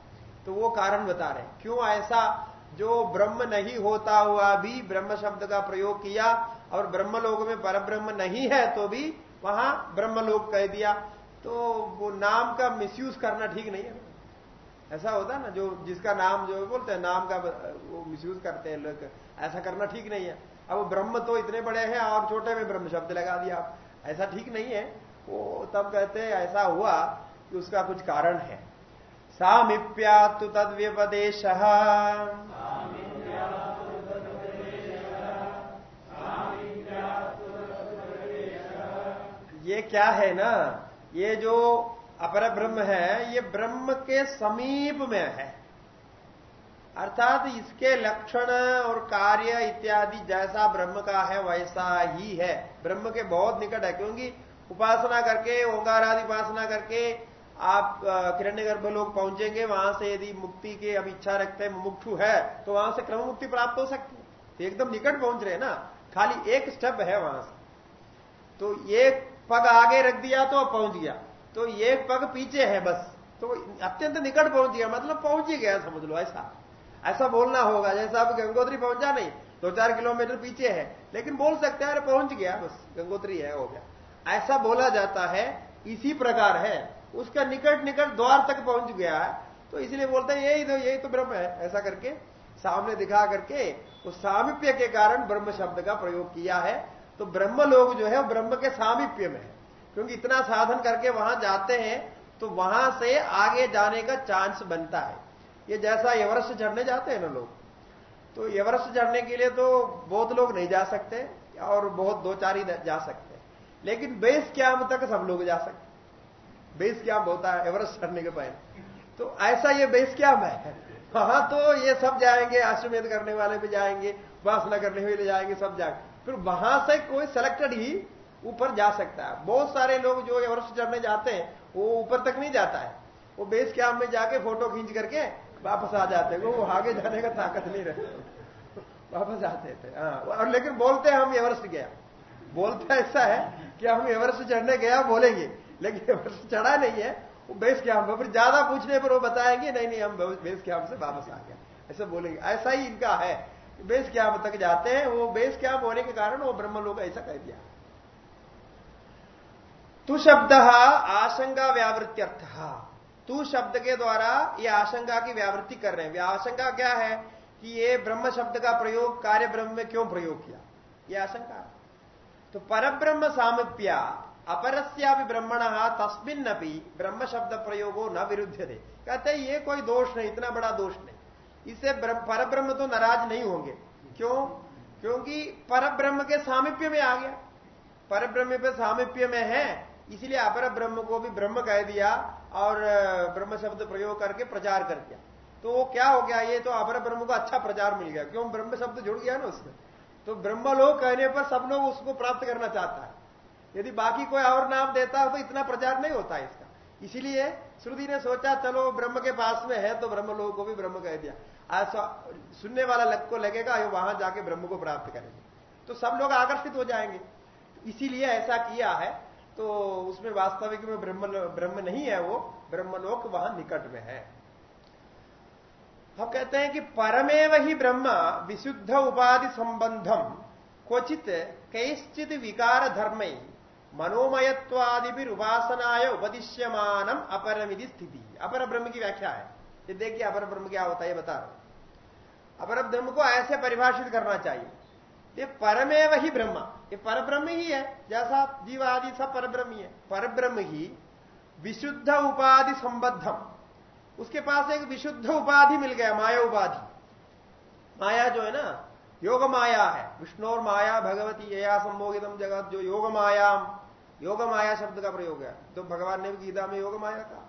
तो वो कारण बता रहे क्यों ऐसा जो ब्रह्म नहीं होता हुआ भी ब्रह्म शब्द का प्रयोग किया और ब्रह्म लोग में पर ब्रह्म नहीं है तो भी वहाँ ब्रह्म लोग कह दिया। तो वो नाम का मिसयूज करना ठीक नहीं है। ऐसा होता है ना, जो जिसका नाम जो बोलते हैं, नाम का वो मिसयूज करते हैं लोग। ऐसा करना ठीक नहीं है। अब ब्रह्म तो इतने बड़े हैं, और छोटे में ब्रह्म शब्द लगा दिया। आप ऐसा ठीक नहीं है। वो तब कहते हैं, ऐसा हुआ कि उसका कुछ कारण है। सामिप्या तद व्यपदेश ये क्या है ना? ये जो अपर ब्रह्म है, ये ब्रह्म के समीप में है। अर्थात इसके लक्षण और कार्य इत्यादि जैसा ब्रह्म का है, वैसा ही है। ब्रह्म के बहुत निकट है, क्योंकि उपासना करके ओंकार आदि उपासना करके आप किरण्य गर्भ लोग पहुँचेंगे, वहाँ से यदि मुक्ति की अब इच्छा रखते हैं, मुमुक्षु है तो वहाँ से क्रम मुक्ति प्राप्त हो सकती है। एकदम निकट पहुँच रहे हैं ना। खाली एक स्टेप है वहाँ से। तो एक पग आगे रख दिया तो पहुँच गया। तो एक पग पीछे है बस। तो अत्यंत निकट पहुँच गया मतलब पहुँच ही गया, समझ लो, ऐसा। ऐसा बोलना होगा, जैसा अब गंगोत्री पहुँचा नहीं दो चार किलोमीटर पीछे है। लेकिन बोल सकते हैं, अरे पहुँच गया, बस, गंगोत्री है, हो गया। ऐसा बोला जाता है, इसी प्रकार है। उसका निकट निकट द्वार तक पहुँच गया है। तो इसलिए बोलते हैं, यही तो यही तो ब्रह्म है, ऐसा करके, सामने दिखा करके, उस सामिप्य के कारण ब्रह्म शब्द का प्रयोग किया है। तो ब्रह्म लोग जो है ब्रह्म के सामिप्य में है। क्योंकि इतना साधन करके वहाँ जाते हैं तो वहाँ से आगे जाने का चांस बनता है। ये जैसा एवरेस्ट चढ़ने जाते हैं ना लोग। तो एवरेस्ट चढ़ने के लिए तो बहुत लोग नहीं जा सकते, और बहुत दो चार ही जा सकते लेकिन बेस कैंप तक सब लोग जा सकते बेस कैंप होता है, एवरेस्ट चढ़ने के पहले तो ऐसा ये बेस कैंप है। वहाँ तो ये सब जाएँगे अश्वमेध करने वाले भी जाएँगे वासना करने वाले जाएँगे, सब जाएँगे। फिर वहाँ से कोई सेलेक्टेड ही ऊपर जा सकता है। बहुत सारे लोग जो एवरेस्ट चढ़ने जाते हैं, वो ऊपर तक नहीं जाता है। वो बेस कैंप में जाके फ़ोटो खींच करके वापस आ जाते हैं। वो आगे जाने का ताकत नहीं रहती। वापस आते थे हाँ। और लेकिन बोलते हैं हम एवरेस्ट गया। बोलते ऐसा है कि हम एवरेस्ट चढ़ने गया, बोलेंगे। लेकिन एवरेस्ट चढ़ा नहीं है, वो बेस कैंप फिर ज़्यादा पूछने पर वो बताएँगे, नहीं नहीं, हम बेस कैंप से वापस आ गए। ऐसा बोलेंगे। ऐसा ही इनका है। बेस कैंप तक जाते हैं, वो बेस क्या होने के कारण वो ब्रह्म लोग ऐसा कह दिया। तु शब्द आशंका व्यावृत्यर्थ। तू शब्द के द्वारा ये आशंका की व्यावृत्ति कर रहे हैं। आशंका क्या है कि ये ब्रह्म शब्द का प्रयोग, कार्य ब्रह्म में क्यों प्रयोग किया? ये आशंका। तो परब्रह्म सामिप्या अपरस्या भी ब्रह्मण तस्मिन ब्रह्म शब्द प्रयोगो न विरुद्ध दे कहते ये कोई दोष नहीं, इतना बड़ा दोष नहीं। इससे परब्रह्म तो नाराज़ नहीं होंगे। क्यों? क्योंकि परब्रह्म के सामिप्य में आ गया। परब्रह्म पे सामिप्य में है, इसलिए अपर ब्रह्म को भी ब्रह्म कह दिया और ब्रह्म शब्द प्रयोग करके प्रचार कर दिया। तो वो क्या हो गया? ये तो अपर ब्रह्म को अच्छा प्रचार मिल गया। क्यों? ब्रह्म शब्द जुड़ गया ना उसमें। तो ब्रह्म लोग कहने पर सब लोग उसको प्राप्त करना चाहता है। यदि बाकी कोई और नाम देता हो तो इतना प्रचार नहीं होता इसका। इसीलिए श्रुति ने सोचा, चलो, ब्रह्म के पास में है तो ब्रह्म लोगों को भी ब्रह्म कह दिया। सुनने वाला लग को लगेगा ये वहाँ जाके ब्रह्म को प्राप्त करेंगे। तो सब लोग आकर्षित हो जाएँगे। इसीलिए ऐसा किया है। तो उसमें वास्तविक में ब्रह्म ब्रह्म नहीं है वो, ब्रह्मलोक वहाँ निकट में है। हम कहते हैं कि परमेव ही ब्रह्म विशुद्ध उपाधि संबंधम क्वचित कैश्चित विकार धर्म मनोमयत्वादि भी उपासनाय उपदिश्यमानम अपरमिधि स्थिति। अपर ब्रह्म की व्याख्या है। ये देखिए अपर ब्रह्म क्या होता है बता रहा अपर ब्रह्म को ऐसे परिभाषित करना चाहिए। ये परमेव ही ब्रह्म। ये परब्रह्म ही है। जैसा जीव आदि सब परब्रह्म ही है। परब्रह्म ही विशुद्ध उपाधि संबद्धम। उसके पास एक विशुद्ध उपाधि मिल गया, माया उपाधि। माया जो है ना, योग माया है। विष्णु और माया, भगवती, यया संभोगितम जगत, जो योग माया योग माया शब्द का प्रयोग है। तो भगवान ने भी गीता में योग माया का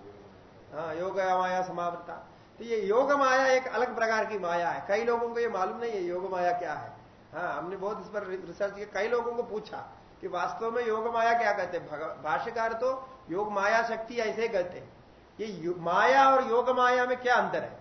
हाँ योग माया समावृता तो ये योग माया एक अलग प्रकार की माया है। कई लोगों को ये मालूम नहीं है योग माया क्या है। हाँ हमने बहुत इस पर रिसर्च किया। कई लोगों को पूछा कि वास्तव में योग माया क्या कहते हैं? भाष्यकार तो योग माया शक्ति ऐसे कहते हैं। ये माया और योग माया में क्या अंतर है?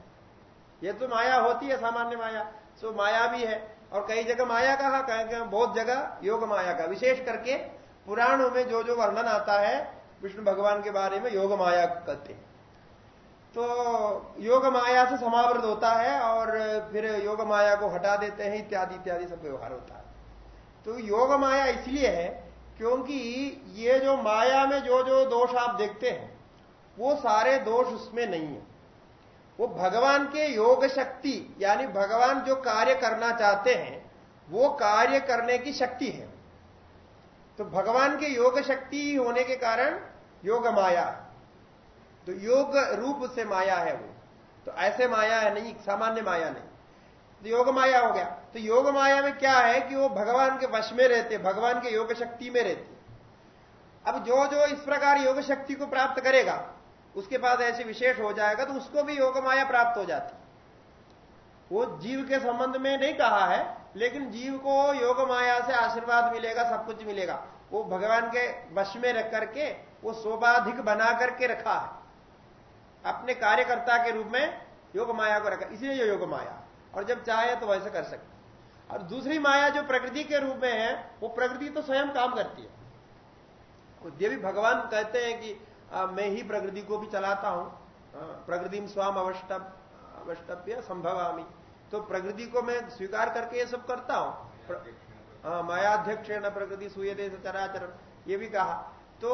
ये तो माया होती है, सामान्य माया। सो माया भी है। और कई जगह माया कहा? कहीं बहुत जगह योग माया का। विशेष करके पुराणों में जो जो वर्णन आता है, विष्णु भगवान के बारे में योग माया कहते हैं। तो योग माया से समावृत होता है और फिर योग माया को हटा देते हैं, इत्यादि इत्यादि सब व्यवहार होता है। तो योग माया इसलिए है क्योंकि ये जो माया में जो जो दोष आप देखते हैं, वो सारे दोष उसमें नहीं है। वो भगवान के योग शक्ति, यानी भगवान जो कार्य करना चाहते हैं, वो कार्य करने की शक्ति है। तो भगवान के योग शक्ति होने के कारण योग माया तो योग रूप से माया है वो। तो ऐसे माया है नहीं, सामान्य माया नहीं। तो योग माया हो गया। तो योग माया में क्या है कि वो भगवान के वश में रहते, भगवान के योग शक्ति में रहते। अब जो जो इस प्रकार योग शक्ति को प्राप्त करेगा, उसके पास ऐसे विशेष हो जाएगा तो उसको भी योग माया प्राप्त हो जाती। वो जीव के संबंध में नहीं कहा है लेकिन जीव को योग माया से आशीर्वाद मिलेगा सब कुछ मिलेगा। वो भगवान के वश में रख करके वो शोभाधिक बना करके रखा है। अपने कार्यकर्ता के रूप में योग माया को रखा इसलिए जो योग माया। और जब चाहे तो वैसे कर सकते और दूसरी माया जो प्रकृति के रूप में है वो प्रकृति तो स्वयं काम करती है। भी भगवान कहते हैं कि आ, मैं ही प्रकृति को भी चलाता हूँ। प्रकृति स्वाम अवष्टभ अवष्टभ्य संभवामी। तो प्रकृति को मैं स्वीकार करके ये सब करता हूँ। मायाध्यक्ष न प्रकृति सुये चराचरण ये भी कहा। तो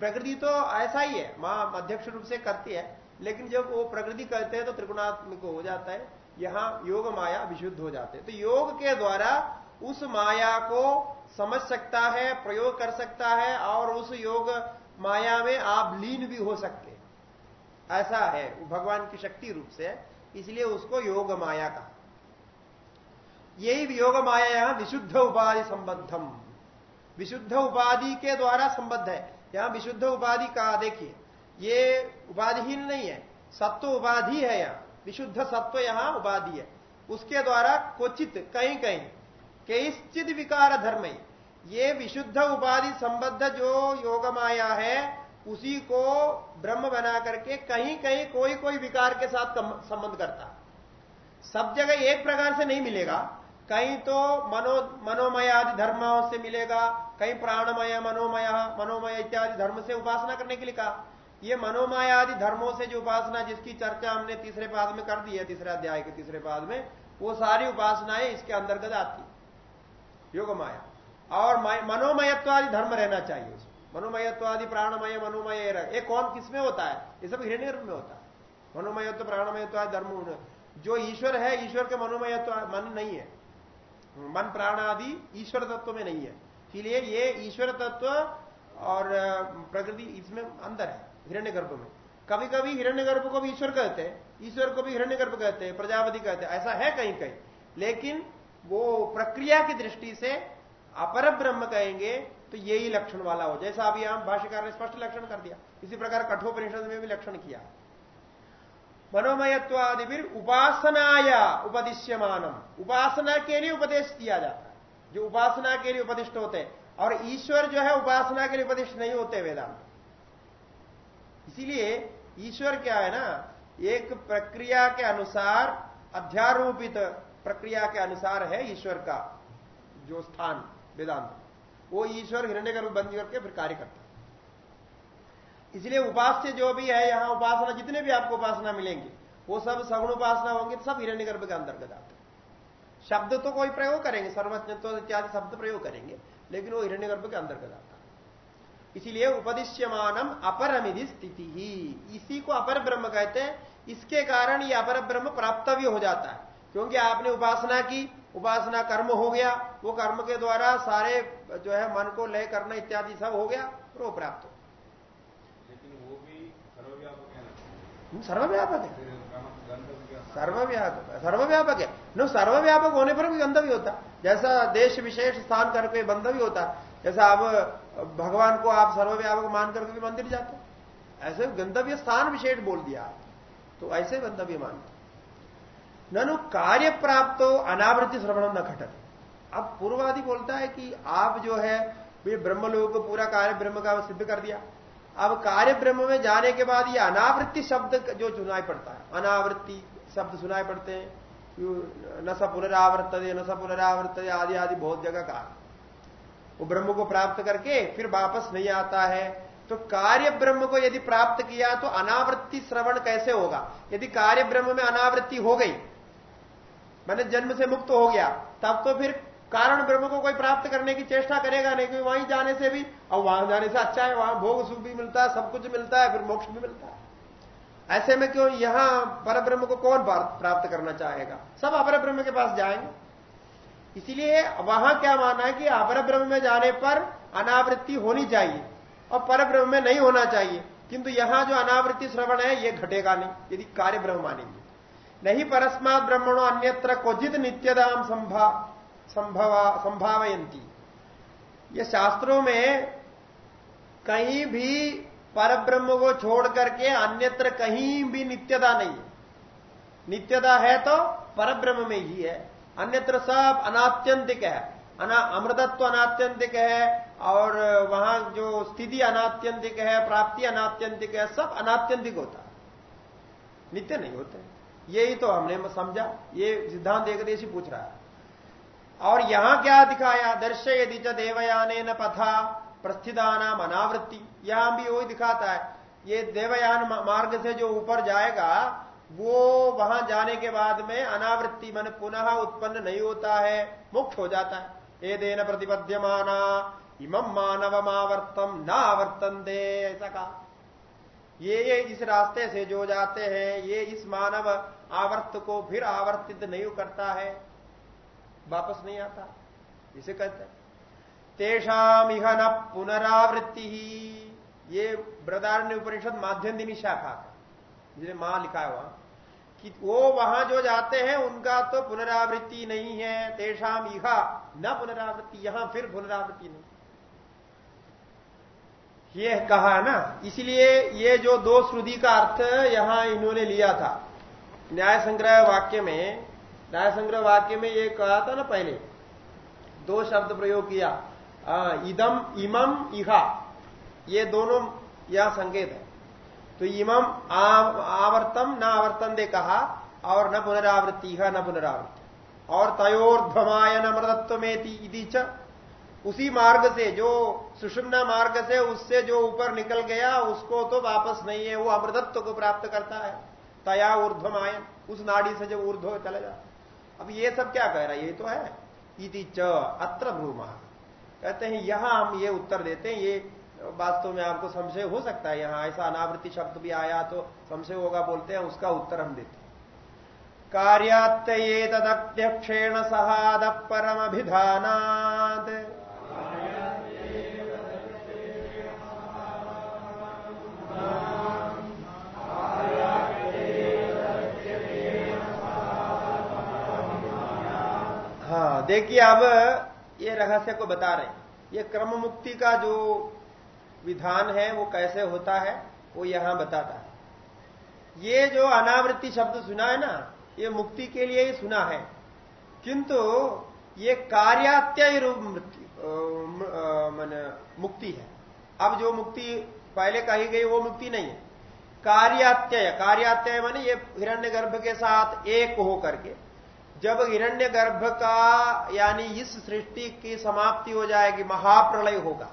प्रकृति तो ऐसा ही है, माँ अध्यक्ष रूप से करती है, लेकिन जब वो प्रकृति करते हैं तो त्रिगुणात्मक हो जाता है, यहाँ योग माया विशुद्ध हो जाते हैं। तो योग के द्वारा उस माया को समझ सकता है, प्रयोग कर सकता है, और उस योग माया में आप लीन भी हो सकते ऐसा है, भगवान की शक्ति रूप से इसलिए उसको योग माया का यही योग माया यहाँ विशुद्ध उपाधि संबद्धम विशुद्ध उपाधि के द्वारा संबद्ध है। यहाँ विशुद्ध उपाधि का देखिए, ये उपाधिहीन नहीं है, सत्व उपाधि है यहाँ। विशुद्ध सत्व यहाँ उपाधि है। उसके द्वारा क्वचित कहीं कहीं कईश्चित विकार धर्म ये विशुद्ध उपाधि संबद्ध जो योग माया है उसी को ब्रह्म बना करके कहीं कहीं कोई कोई विकार के साथ संबंध करता। सब जगह एक प्रकार से नहीं मिलेगा। कहीं तो मनो, मनोमय आदि धर्मों से मिलेगा, कहीं प्राणमय, मनोमय मनोमय इत्यादि धर्म से उपासना करने के लिए कहा। ये मनोमय आदि धर्मों से जो उपासना जिसकी चर्चा हमने तीसरे पाद में कर दी है, तीसरे अध्याय के तीसरे पाद में, वो सारी उपासनाएँ इसके अंतर्गत आती। योग माया और मनोमयत्व आदि धर्म रहना चाहिए मनोमयत्वादि प्राणमय मनोमय ये कौन किसमें होता है? ये सब हिरण्य में होता है। मनोमयत्व, प्राणमयत्वादि धर्म जो ईश्वर है, ईश्वर के मनोमयत्व, मन नहीं है। मन प्राण आदि ईश्वर तत्व में नहीं है। इसलिए ये ईश्वर तत्व और प्रकृति इसमें अंदर है, हिरण्य गर्भ में। कभी कभी हिरण्य गर्भ को भी ईश्वर कहते हैं, ईश्वर को भी हिरण्य गर्भ कहते हैं, प्रजापति कहते हैं, ऐसा है कहीं कहीं। लेकिन वो प्रक्रिया की दृष्टि से अपर ब्रह्म कहेंगे तो यही लक्षण वाला हो। जैसा अभी हम भाष्यकार ने स्पष्ट लक्षण कर दिया। इसी प्रकार कठोपनिषद में भी लक्षण किया। मनोमयत्वादि फिर उपासनाया उपदिश्यमानम। उपासना के लिए उपदेश दिया जाता है। जो उपासना के लिए उपदिष्ट होते हैं, और ईश्वर जो है उपासना के लिए उपदिष्ट नहीं होते वेदांत। इसीलिए ईश्वर क्या है ना, एक प्रक्रिया के अनुसार, अध्यारोपित प्रक्रिया के अनुसार है ईश्वर का जो स्थान, वेदांत। वो ईश्वर हिरण्य गर्भ बंद करके फिर कार्य करता है। इसलिए उपास्य जो भी है, यहाँ उपासना, जितने भी आपको उपासना मिलेंगे, वो सब सगुण उपासना होंगे तो सब हिरण्य गर्भ के अंतर्गत आते शब्द तो कोई प्रयोग करेंगे, सर्वज्ञत्व इत्यादि शब्द प्रयोग करेंगे, लेकिन वो हिरण्य गर्भ के अंतर्गत आता है। इसीलिए उपदिश्यमानम अपरमिधि स्थिति ही। इसी को अपर ब्रह्म कहते हैं। इसके कारण ये अपर ब्रह्म प्राप्तव्य हो जाता है, क्योंकि आपने उपासना की उपासना कर्म हो गया वो कर्म के द्वारा सारे जो है मन को लय करना इत्यादि सब हो गया वो प्राप्त हो लेकिन सर्वव्यापक है सर्वव्यापक सर्वव्यापक है नो सर्वव्यापक होने पर भी गंधव्य होता जैसा देश विशेष स्थान करके बंध भी होता जैसा अब भगवान को आप सर्वव्यापक मान करके भी मंदिर जाते ऐसे गंतव्य स्थान विशेष बोल दिया तो ऐसे गंतव्य मानते ननु कार्य प्राप्त हो अनावृत्ति श्रवण न घटत। अब पूर्वादि बोलता है कि आप जो है ब्रह्मलोक पूरा कार्य ब्रह्म का सिद्ध कर दिया। अब कार्य ब्रह्म में जाने के बाद ये अनावृत्ति शब्द जो सुनाई पड़ता है। अनावृत्ति शब्द सुनाई पड़ते हैं न स पुनरावर्त न स आदि आदि बहुत जगह कहा वो ब्रह्म को प्राप्त करके फिर वापस नहीं आता है। तो कार्य ब्रह्म को यदि प्राप्त किया तो अनावृत्ति श्रवण कैसे होगा? यदि कार्य ब्रह्म में अनावृत्ति हो गई मैंने जन्म से मुक्त हो गया, तब तो फिर कारण ब्रह्म को कोई प्राप्त करने की चेष्टा करेगा नहीं, क्योंकि वहीं जाने से भी, और वहाँ जाने से अच्छा है, वहाँ भोग सुख भी मिलता है, सब कुछ मिलता है, फिर मोक्ष भी मिलता है। ऐसे में क्यों यहाँ पर ब्रह्म को कौन प्राप्त करना चाहेगा? सब अपर ब्रह्म के पास जाएँगे। इसीलिए वहाँ क्या माना है कि अपर ब्रह्म में जाने पर अनावृत्ति होनी चाहिए, और पर ब्रह्म में नहीं होना चाहिए, किंतु यहाँ जो अनावृत्ति श्रवण है, ये घटेगा नहीं, यदि कार्य ब्रह्म मानेंगे। नहीं परस्मात ब्रह्मणो अन्यत्र क्वचित नित्यदाम संभा, संभावयंती ये शास्त्रों में कहीं भी पर ब्रह्म को छोड़ करके अन्यत्र कहीं भी नित्यता नहीं नित्यता है तो पर ब्रह्म में ही है। अन्यत्र सब अनात्यंतिक है। अना अमृतत्व अनात्यंतिक है और वहाँ जो स्थिति अनात्यंतिक है प्राप्ति अनात्यंतिक है सब अनात्यंतिक होता नित्य नहीं होते। यही तो हमने समझा, ये सिद्धांत एक एकदेशी पूछ रहा है। और यहाँ क्या दिखाया? दर्शय यदि च देवयाने न पथा प्रस्थिदानाम अनावृत्ति। यहाँ भी वही दिखाता है। ये देवयान मार्ग से जो ऊपर जाएगा, वो वहाँ जाने के बाद में अनावृत्ति, मन पुनः उत्पन्न नहीं होता है, मुक्त हो जाता है। ये देन प्रतिपद्यमाना इमम मानवमावर्तम न आवर्तन दे ऐसा कहा। ये ये इस रास्ते से जो जाते हैं, ये इस मानव आवर्त को फिर आवर्तित नहीं करता है। वापस नहीं आता। इसे कहते तेषाम इह न पुनरावृत्ति। ही ये ब्रदारण्य उपनिषद माध्यम दिनी शाखा जिसे माँ लिखा है वहाँ। कि वो वहाँ जो जाते हैं, उनका तो पुनरावृत्ति नहीं है। तेषाम इहा न पुनरावृत्ति, यहाँ फिर पुनरावृत्ति नहीं। ये कहा ना? इसलिए ये जो दो श्रुति का अर्थ यहाँ इन्होंने लिया था। न्याय संग्रह वाक्य में न्याय संग्रह वाक्य में ये कहा था ना पहले? दो शब्द प्रयोग किया। आ, इदम इमम इहा। ये दोनों यह संकेत है। तो इमम आवर्तम न आवर्तन दे कहा और न पुनरावृत्ति न पुनरावृत्ति। और तयोर्धमायन अमृतत्व में उसी मार्ग से, जो सुषुम्ना मार्ग से, उससे जो ऊपर निकल गया, उसको तो वापस नहीं है, वो अमृतत्व को प्राप्त करता है। तया ऊर्ध्व आयन, उस नाड़ी से जब ऊर्ध्व चले जा अब ये सब क्या कह रहा है? ये तो है। इति च, अत्र भ्रूमा कहते हैं, यहाँ हम ये उत्तर देते हैं, ये वास्तव में आपको संशय हो सकता है यहाँ, ऐसा अनावृत्ति शब्द भी आया तो संशय होगा, बोलते हैं, उसका उत्तर हम देते हैं। कार्यात्य तदध्यक्षेण सहाद परमभिधानाद देखिए अब ये रहस्य को बता रहे हैं। ये क्रम मुक्ति का जो विधान है, वो कैसे होता है, वो यहाँ बताता है। ये जो अनावृत्ति शब्द सुना है ना, ये मुक्ति के लिए ही सुना है। किंतु ये कार्यात्यय रूप मुक्ति है। अब जो मुक्ति पहले कही गई, वो मुक्ति नहीं है। कार्यात्यय कार्यात्यय माने ये हिरण्य गर्भ के साथ एक हो करके जब हिरण्य गर्भ का यानी इस सृष्टि की समाप्ति हो जाएगी, महाप्रलय होगा।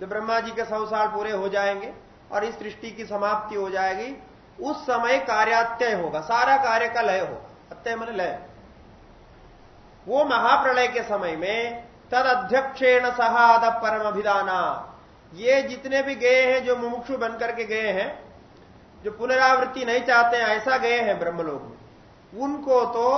जब ब्रह्मा जी के सौ साल पूरे हो जाएँगे और इस सृष्टि की समाप्ति हो जाएगी, उस समय कार्यात्यय होगा, सारा कार्य का लय होगा। अत्यय मन लय। वो महाप्रलय के समय में तद अध्यक्षेण सहाद परम अभिदाना ये जितने भी गए हैं, जो मुमुक्षु बनकर के गए हैं, जो पुनरावृत्ति नहीं चाहते हैं, ऐसा गए हैं ब्रह्मलोक में। उनको तो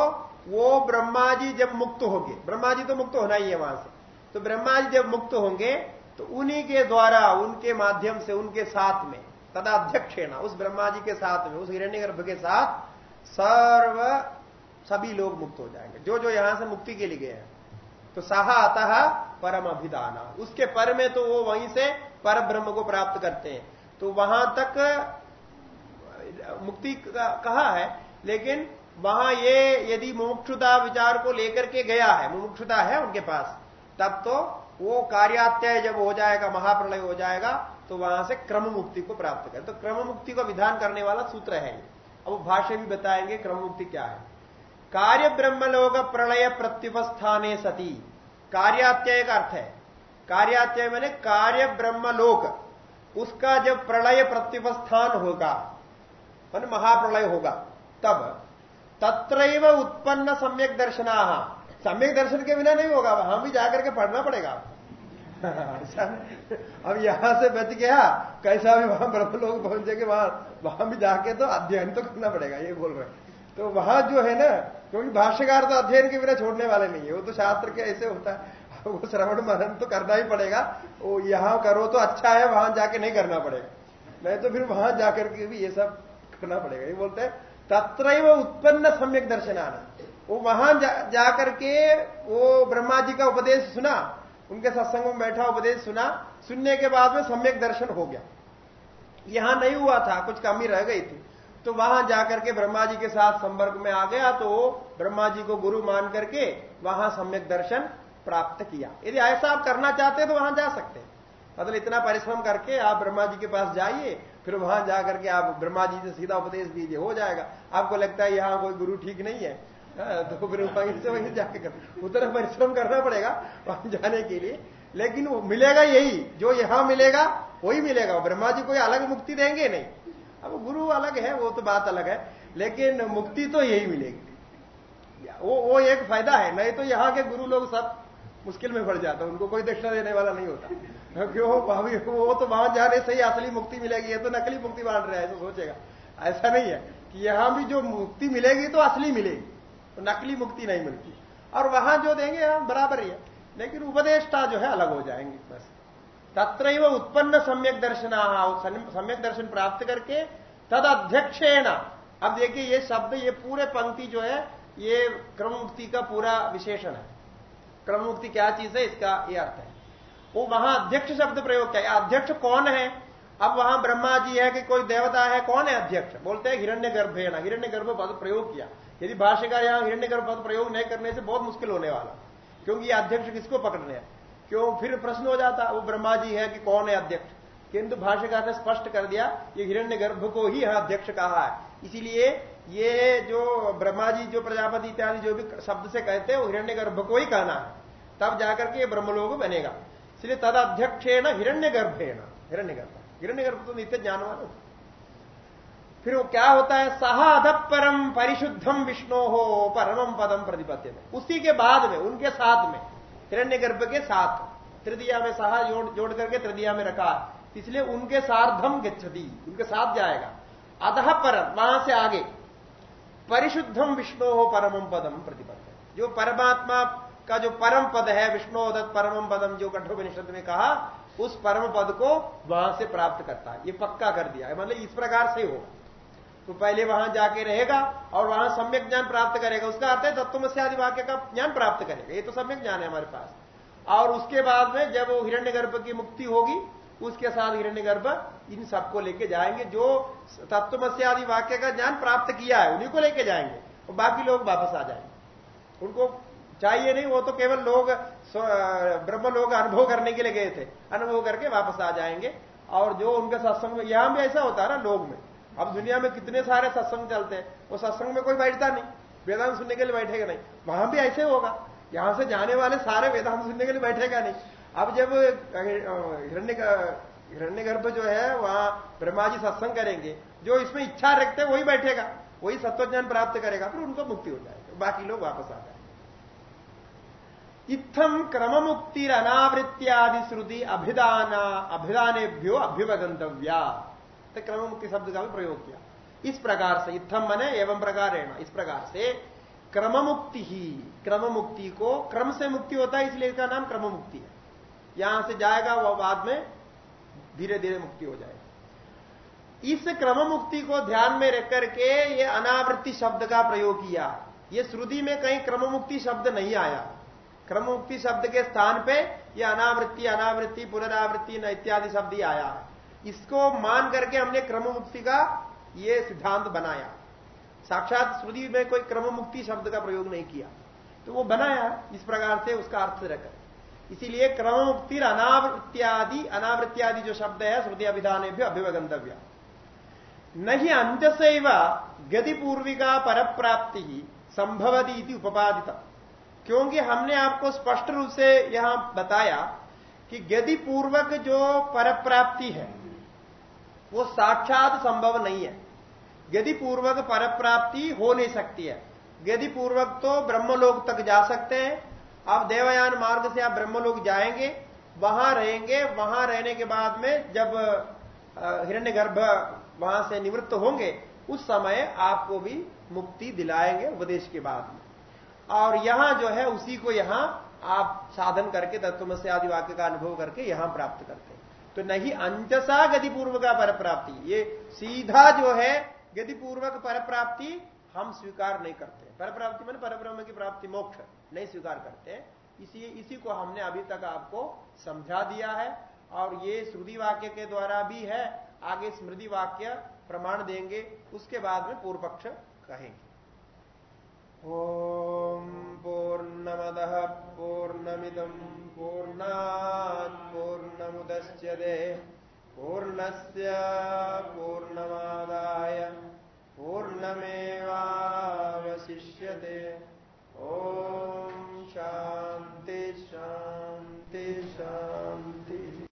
वो ब्रह्मा जी जब मुक्त होंगे। ब्रह्मा जी तो मुक्त होना ही है वहाँ से। तो ब्रह्मा जी जब मुक्त होंगे तो उन्हीं के द्वारा, उनके माध्यम से, उनके साथ में, तदा अध्यक्षेणा, उस ब्रह्मा जी के साथ में, उस हिरण्य गर्भ के साथ सर्व सभी लोग मुक्त हो जाएँगे। जो जो यहाँ से मुक्ति के लिए गए हैं। तो साहा अतः परम अभिदाना। उसके पर में तो वो वहीं से पर ब्रह्म को प्राप्त करते हैं। तो वहाँ तक, मुक्ति कहा है, लेकिन वहाँ ये यदि मुमुक्षुता विचार को लेकर के गया है, मुमुक्षुता है उनके पास, तब तो वो कार्यात्यय जब हो जाएगा, महाप्रलय हो जाएगा तो वहाँ से क्रम मुक्ति को प्राप्त करें। तो क्रम मुक्ति को विधान करने वाला सूत्र है अब भाष्य भी बताएँगे क्रम मुक्ति क्या है। कार्य ब्रह्मलोक प्रलय प्रत्युपस्थाने सती। कार्यात्यय का अर्थ है। कार्यात्यय मैंने कार्य ब्रह्मलोक। उसका जब प्रलय प्रत्युपस्थान होगा, मान महाप्रलय होगा, तब तत्र उत्पन्न सम्यक दर्शना। सम्यक दर्शन के बिना नहीं होगा। वहाँ भी जाकर के पढ़ना पड़ेगा। <laughs> अब यहाँ से बच गया। कैसा भी वहाँ ब्रह्म लोग पहुँचेंगे वहाँ वहाँ भी जाके तो अध्ययन तो करना पड़ेगा, ये बोल रहे तो वहाँ जो है ना, क्योंकि भाष्यकार तो अध्ययन के बिना छोड़ने वाले नहीं है। वो तो शास्त्र के ऐसे होता है। <laughs> वो श्रवण मनन तो करना ही पड़ेगा। वो यहाँ करो तो अच्छा है, वहाँ जाके नहीं करना पड़ेगा। नहीं तो फिर वहाँ जाकर के भी ये सब करना पड़ेगा। ये बोलते हैं तत्र उत्पन्न सम्यक दर्शन आना वो वहाँ जा, जाकर के वो ब्रह्मा जी का उपदेश सुना उनके सत्संग में बैठा उपदेश सुना सुनने के बाद में सम्यक दर्शन हो गया। यहाँ नहीं हुआ था कुछ कमी रह गई थी। तो वहाँ जाकर के ब्रह्मा जी के साथ संपर्क में आ गया तो ब्रह्मा जी को गुरु मान करके वहाँ सम्यक दर्शन प्राप्त किया। यदि ऐसा आप करना चाहते हैं तो वहाँ जा सकते हैं। मतलब इतना परिश्रम करके आप ब्रह्मा जी के पास जाइए फिर वहाँ जाकर के आप ब्रह्मा जी से सीधा उपदेश दीजिए हो जाएगा। आपको लगता है यहाँ कोई गुरु ठीक नहीं है? हाँ, तो फिर वहीं से वहीं कर उतना परिश्रम करना पड़ेगा वहाँ जाने के लिए। लेकिन वो मिलेगा यही जो यहाँ मिलेगा वही मिलेगा। ब्रह्मा जी कोई अलग मुक्ति देंगे नहीं। अब गुरु अलग है वो तो बात अलग है लेकिन मुक्ति तो यही मिलेगी। वो वो एक फ़ायदा है नहीं तो यहाँ के गुरु लोग सब मुश्किल में पड़ जाता उनको कोई दक्षिणा देने वाला नहीं होता। क्यों वो तो वहाँ जाने से ही असली मुक्ति मिलेगी, ये तो नकली मुक्ति बांट रहा है ऐसा सोचेगा। ऐसा नहीं है कि यहाँ भी जो मुक्ति मिलेगी तो असली मिलेगी तो नकली मुक्ति नहीं मिलती। और वहाँ जो देंगे हम बराबर ही है। लेकिन उपदेष्टा जो है, अलग हो जाएँगे, बस। तत्र उत्पन्न सम्यक दर्शन सम्यक दर्शन प्राप्त करके तद अध्यक्षेण अब देखिए, ये शब्द, ये पूरे पंक्ति जो है, ये क्रम मुक्ति का पूरा विशेषण है। क्रम मुक्ति क्या चीज़ है, इसका ये अर्थ है। वो वहाँ अध्यक्ष शब्द प्रयोग किया। अध्यक्ष कौन है? अब वहाँ ब्रह्मा जी है कि कोई देवता है, कौन है अध्यक्ष? बोलते हैं हिरण्य गर्भ है ना। हिरण्य गर्भ पद प्रयोग किया। यदि भाष्यकार यहाँ हिरण्य गर्भ पद प्रयोग नहीं करने से बहुत मुश्किल होने वाला। क्योंकि अध्यक्ष किसको पकड़ने हैं? क्यों? फिर प्रश्न हो जाता, वो ब्रह्मा जी है कि कौन है अध्यक्ष? किंतु भाष्यकार ने स्पष्ट कर दिया ये हिरण्य गर्भ को ही यहाँ अध्यक्ष कहा है। इसीलिए ये जो ब्रह्मा जी, जो प्रजापति इत्यादि जो भी शब्द से कहते हैं, वो हिरण्य गर्भ को ही कहना है। तब जाकर के ये ब्रह्मलोक बनेगा। इसलिए तद अध्यक्षेण हिरण्य गर्भेण हिरण्य गर्भ हिरण्य गर्भ तो नित्य ज्ञान वाला फिर वो क्या होता है? सह अध परम परिशुद्धम विष्णु हो परमम पदम प्रतिपत्ति में उसी के बाद में, उनके साथ में हिरण्य गर्भ के साथ, तृतीया में सहा जोड़ जोड़ करके तृतीया में रखा। इसलिए उनके सार्धम गच्छति, उनके साथ जाएगा। अधः परम, वहाँ से आगे परिशुद्धम विष्णु हो परमम पदम प्रतिपत्ति जो परमात्मा का जो परम पद है विष्णुदत्त परम पदम जो कठोपनिषद में कहा, उस परम पद को वहाँ से प्राप्त करता है। ये पक्का कर दिया है। मतलब इस प्रकार से होगा। तो पहले वहाँ जाके रहेगा और वहाँ सम्यक ज्ञान प्राप्त करेगा। उसका अर्थ है, तत्व से आदि वाक्य का ज्ञान प्राप्त करेगा। ये तो सम्यक ज्ञान है हमारे पास। और उसके बाद में जब वो हिरण्य गर्भ की मुक्ति होगी, उसके साथ हिरण्य गर्भ इन सबको लेके जाएँगे। जो तत्वमस्य आदि वाक्य का ज्ञान प्राप्त किया है, उन्हीं को लेके जाएँगे और बाकी लोग वापस आ जाएँगे। उनको चाहिए नहीं, वो तो केवल लोग ब्रह्म लोग अनुभव करने के लिए गए थे। अनुभव करके वापस आ जाएँगे। और जो उनके सत्संग में यहाँ भी ऐसा होता है ना, लोग में। अब दुनिया में कितने सारे सत्संग चलते हैं, वो सत्संग में कोई बैठता नहीं। वेदांत सुनने के लिए बैठेगा नहीं। वहाँ भी ऐसे होगा। यहाँ से जाने वाले सारे वेदांत सुनने के लिए बैठेगा नहीं। अब जब हिरण्य हिरण्य गर्भ जो है, वहाँ ब्रह्मा जी सत्संग करेंगे, जो इसमें इच्छा रखते हैं, वही बैठेगा। वही सत्वज्ञान प्राप्त करेगा, फिर उनको मुक्ति हो जाएगी। बाकी लोग वापस आ जाए इत्थम क्रम मुक्ति अनावृत्यादि श्रुति अभिदाना अभिदानेभ्यो अभ्युपगंतव्या तो क्रम मुक्ति शब्द का भी प्रयोग किया। इस प्रकार से इत्थम मने एवं प्रकार इस प्रकार से क्रम मुक्ति ही क्रम मुक्ति को, क्रम से मुक्ति होता है, इसलिए इसका नाम क्रम मुक्ति है। यहाँ से जाएगा वह बाद में धीरे धीरे मुक्ति हो जाएगी। इस क्रम मुक्ति को ध्यान में रख करके ये अनावृत्ति शब्द का प्रयोग किया। ये श्रुति में कहीं क्रम मुक्ति शब्द नहीं आया। क्रम मुक्ति शब्द के स्थान पे ये अनावृत्ति अनावृत्ति, पुनरावृत्ति इत्यादि शब्द ही आया है। इसको मान करके हमने क्रम मुक्ति का ये सिद्धांत बनाया। साक्षात श्रुति में कोई क्रम मुक्ति शब्द का प्रयोग नहीं किया। तो वो बनाया, इस प्रकार से उसका अर्थ रखकर इसीलिए क्रम मुक्ति अनावृत्यादि अनावृत्यादि जो शब्द है, श्रुति अभिधान भी अभिवगंतव्य। नहीं अंत से गति पूर्विका पर प्राप्ति संभवती उपादित क्योंकि हमने आपको स्पष्ट रूप से यहाँ बताया कि गति पूर्वक जो पर प्राप्ति है, वो साक्षात संभव नहीं है। गति पूर्वक पर प्राप्ति हो नहीं सकती है गति पूर्वक तो ब्रह्मलोक तक जा सकते हैं। आप देवयान मार्ग से आप ब्रह्मलोक जाएँगे, वहाँ रहेंगे, वहाँ रहने के बाद में जब हिरण्य गर्भ वहाँ से निवृत्त होंगे, उस समय आपको भी मुक्ति दिलाएँगे उपदेश के बाद में। और यहाँ जो है, उसी को यहाँ आप साधन करके तत्व से आदि वाक्य का अनुभव करके यहाँ प्राप्त करते हैं। तो नहीं अंतसा गति पूर्व का पर प्राप्ति ये सीधा जो है गति पूर्वक पर प्राप्ति हम स्वीकार नहीं करते पर प्राप्ति मैंने पर ब्रह्म की प्राप्ति, मोक्ष नहीं स्वीकार करते इसी इसी को हमने अभी तक आपको समझा दिया है। और ये श्रुति वाक्य के द्वारा भी है, आगे स्मृति वाक्य प्रमाण देंगे, उसके बाद में पूर्व पक्ष कहेंगे। ओम पूर्णमद पूर्णमिदम पूर्णात् पूर्णमुदच्यते पूर्णस्य पूर्णमादाय पूर्णमेवावशिष्यते। ओम शांति शांति शांति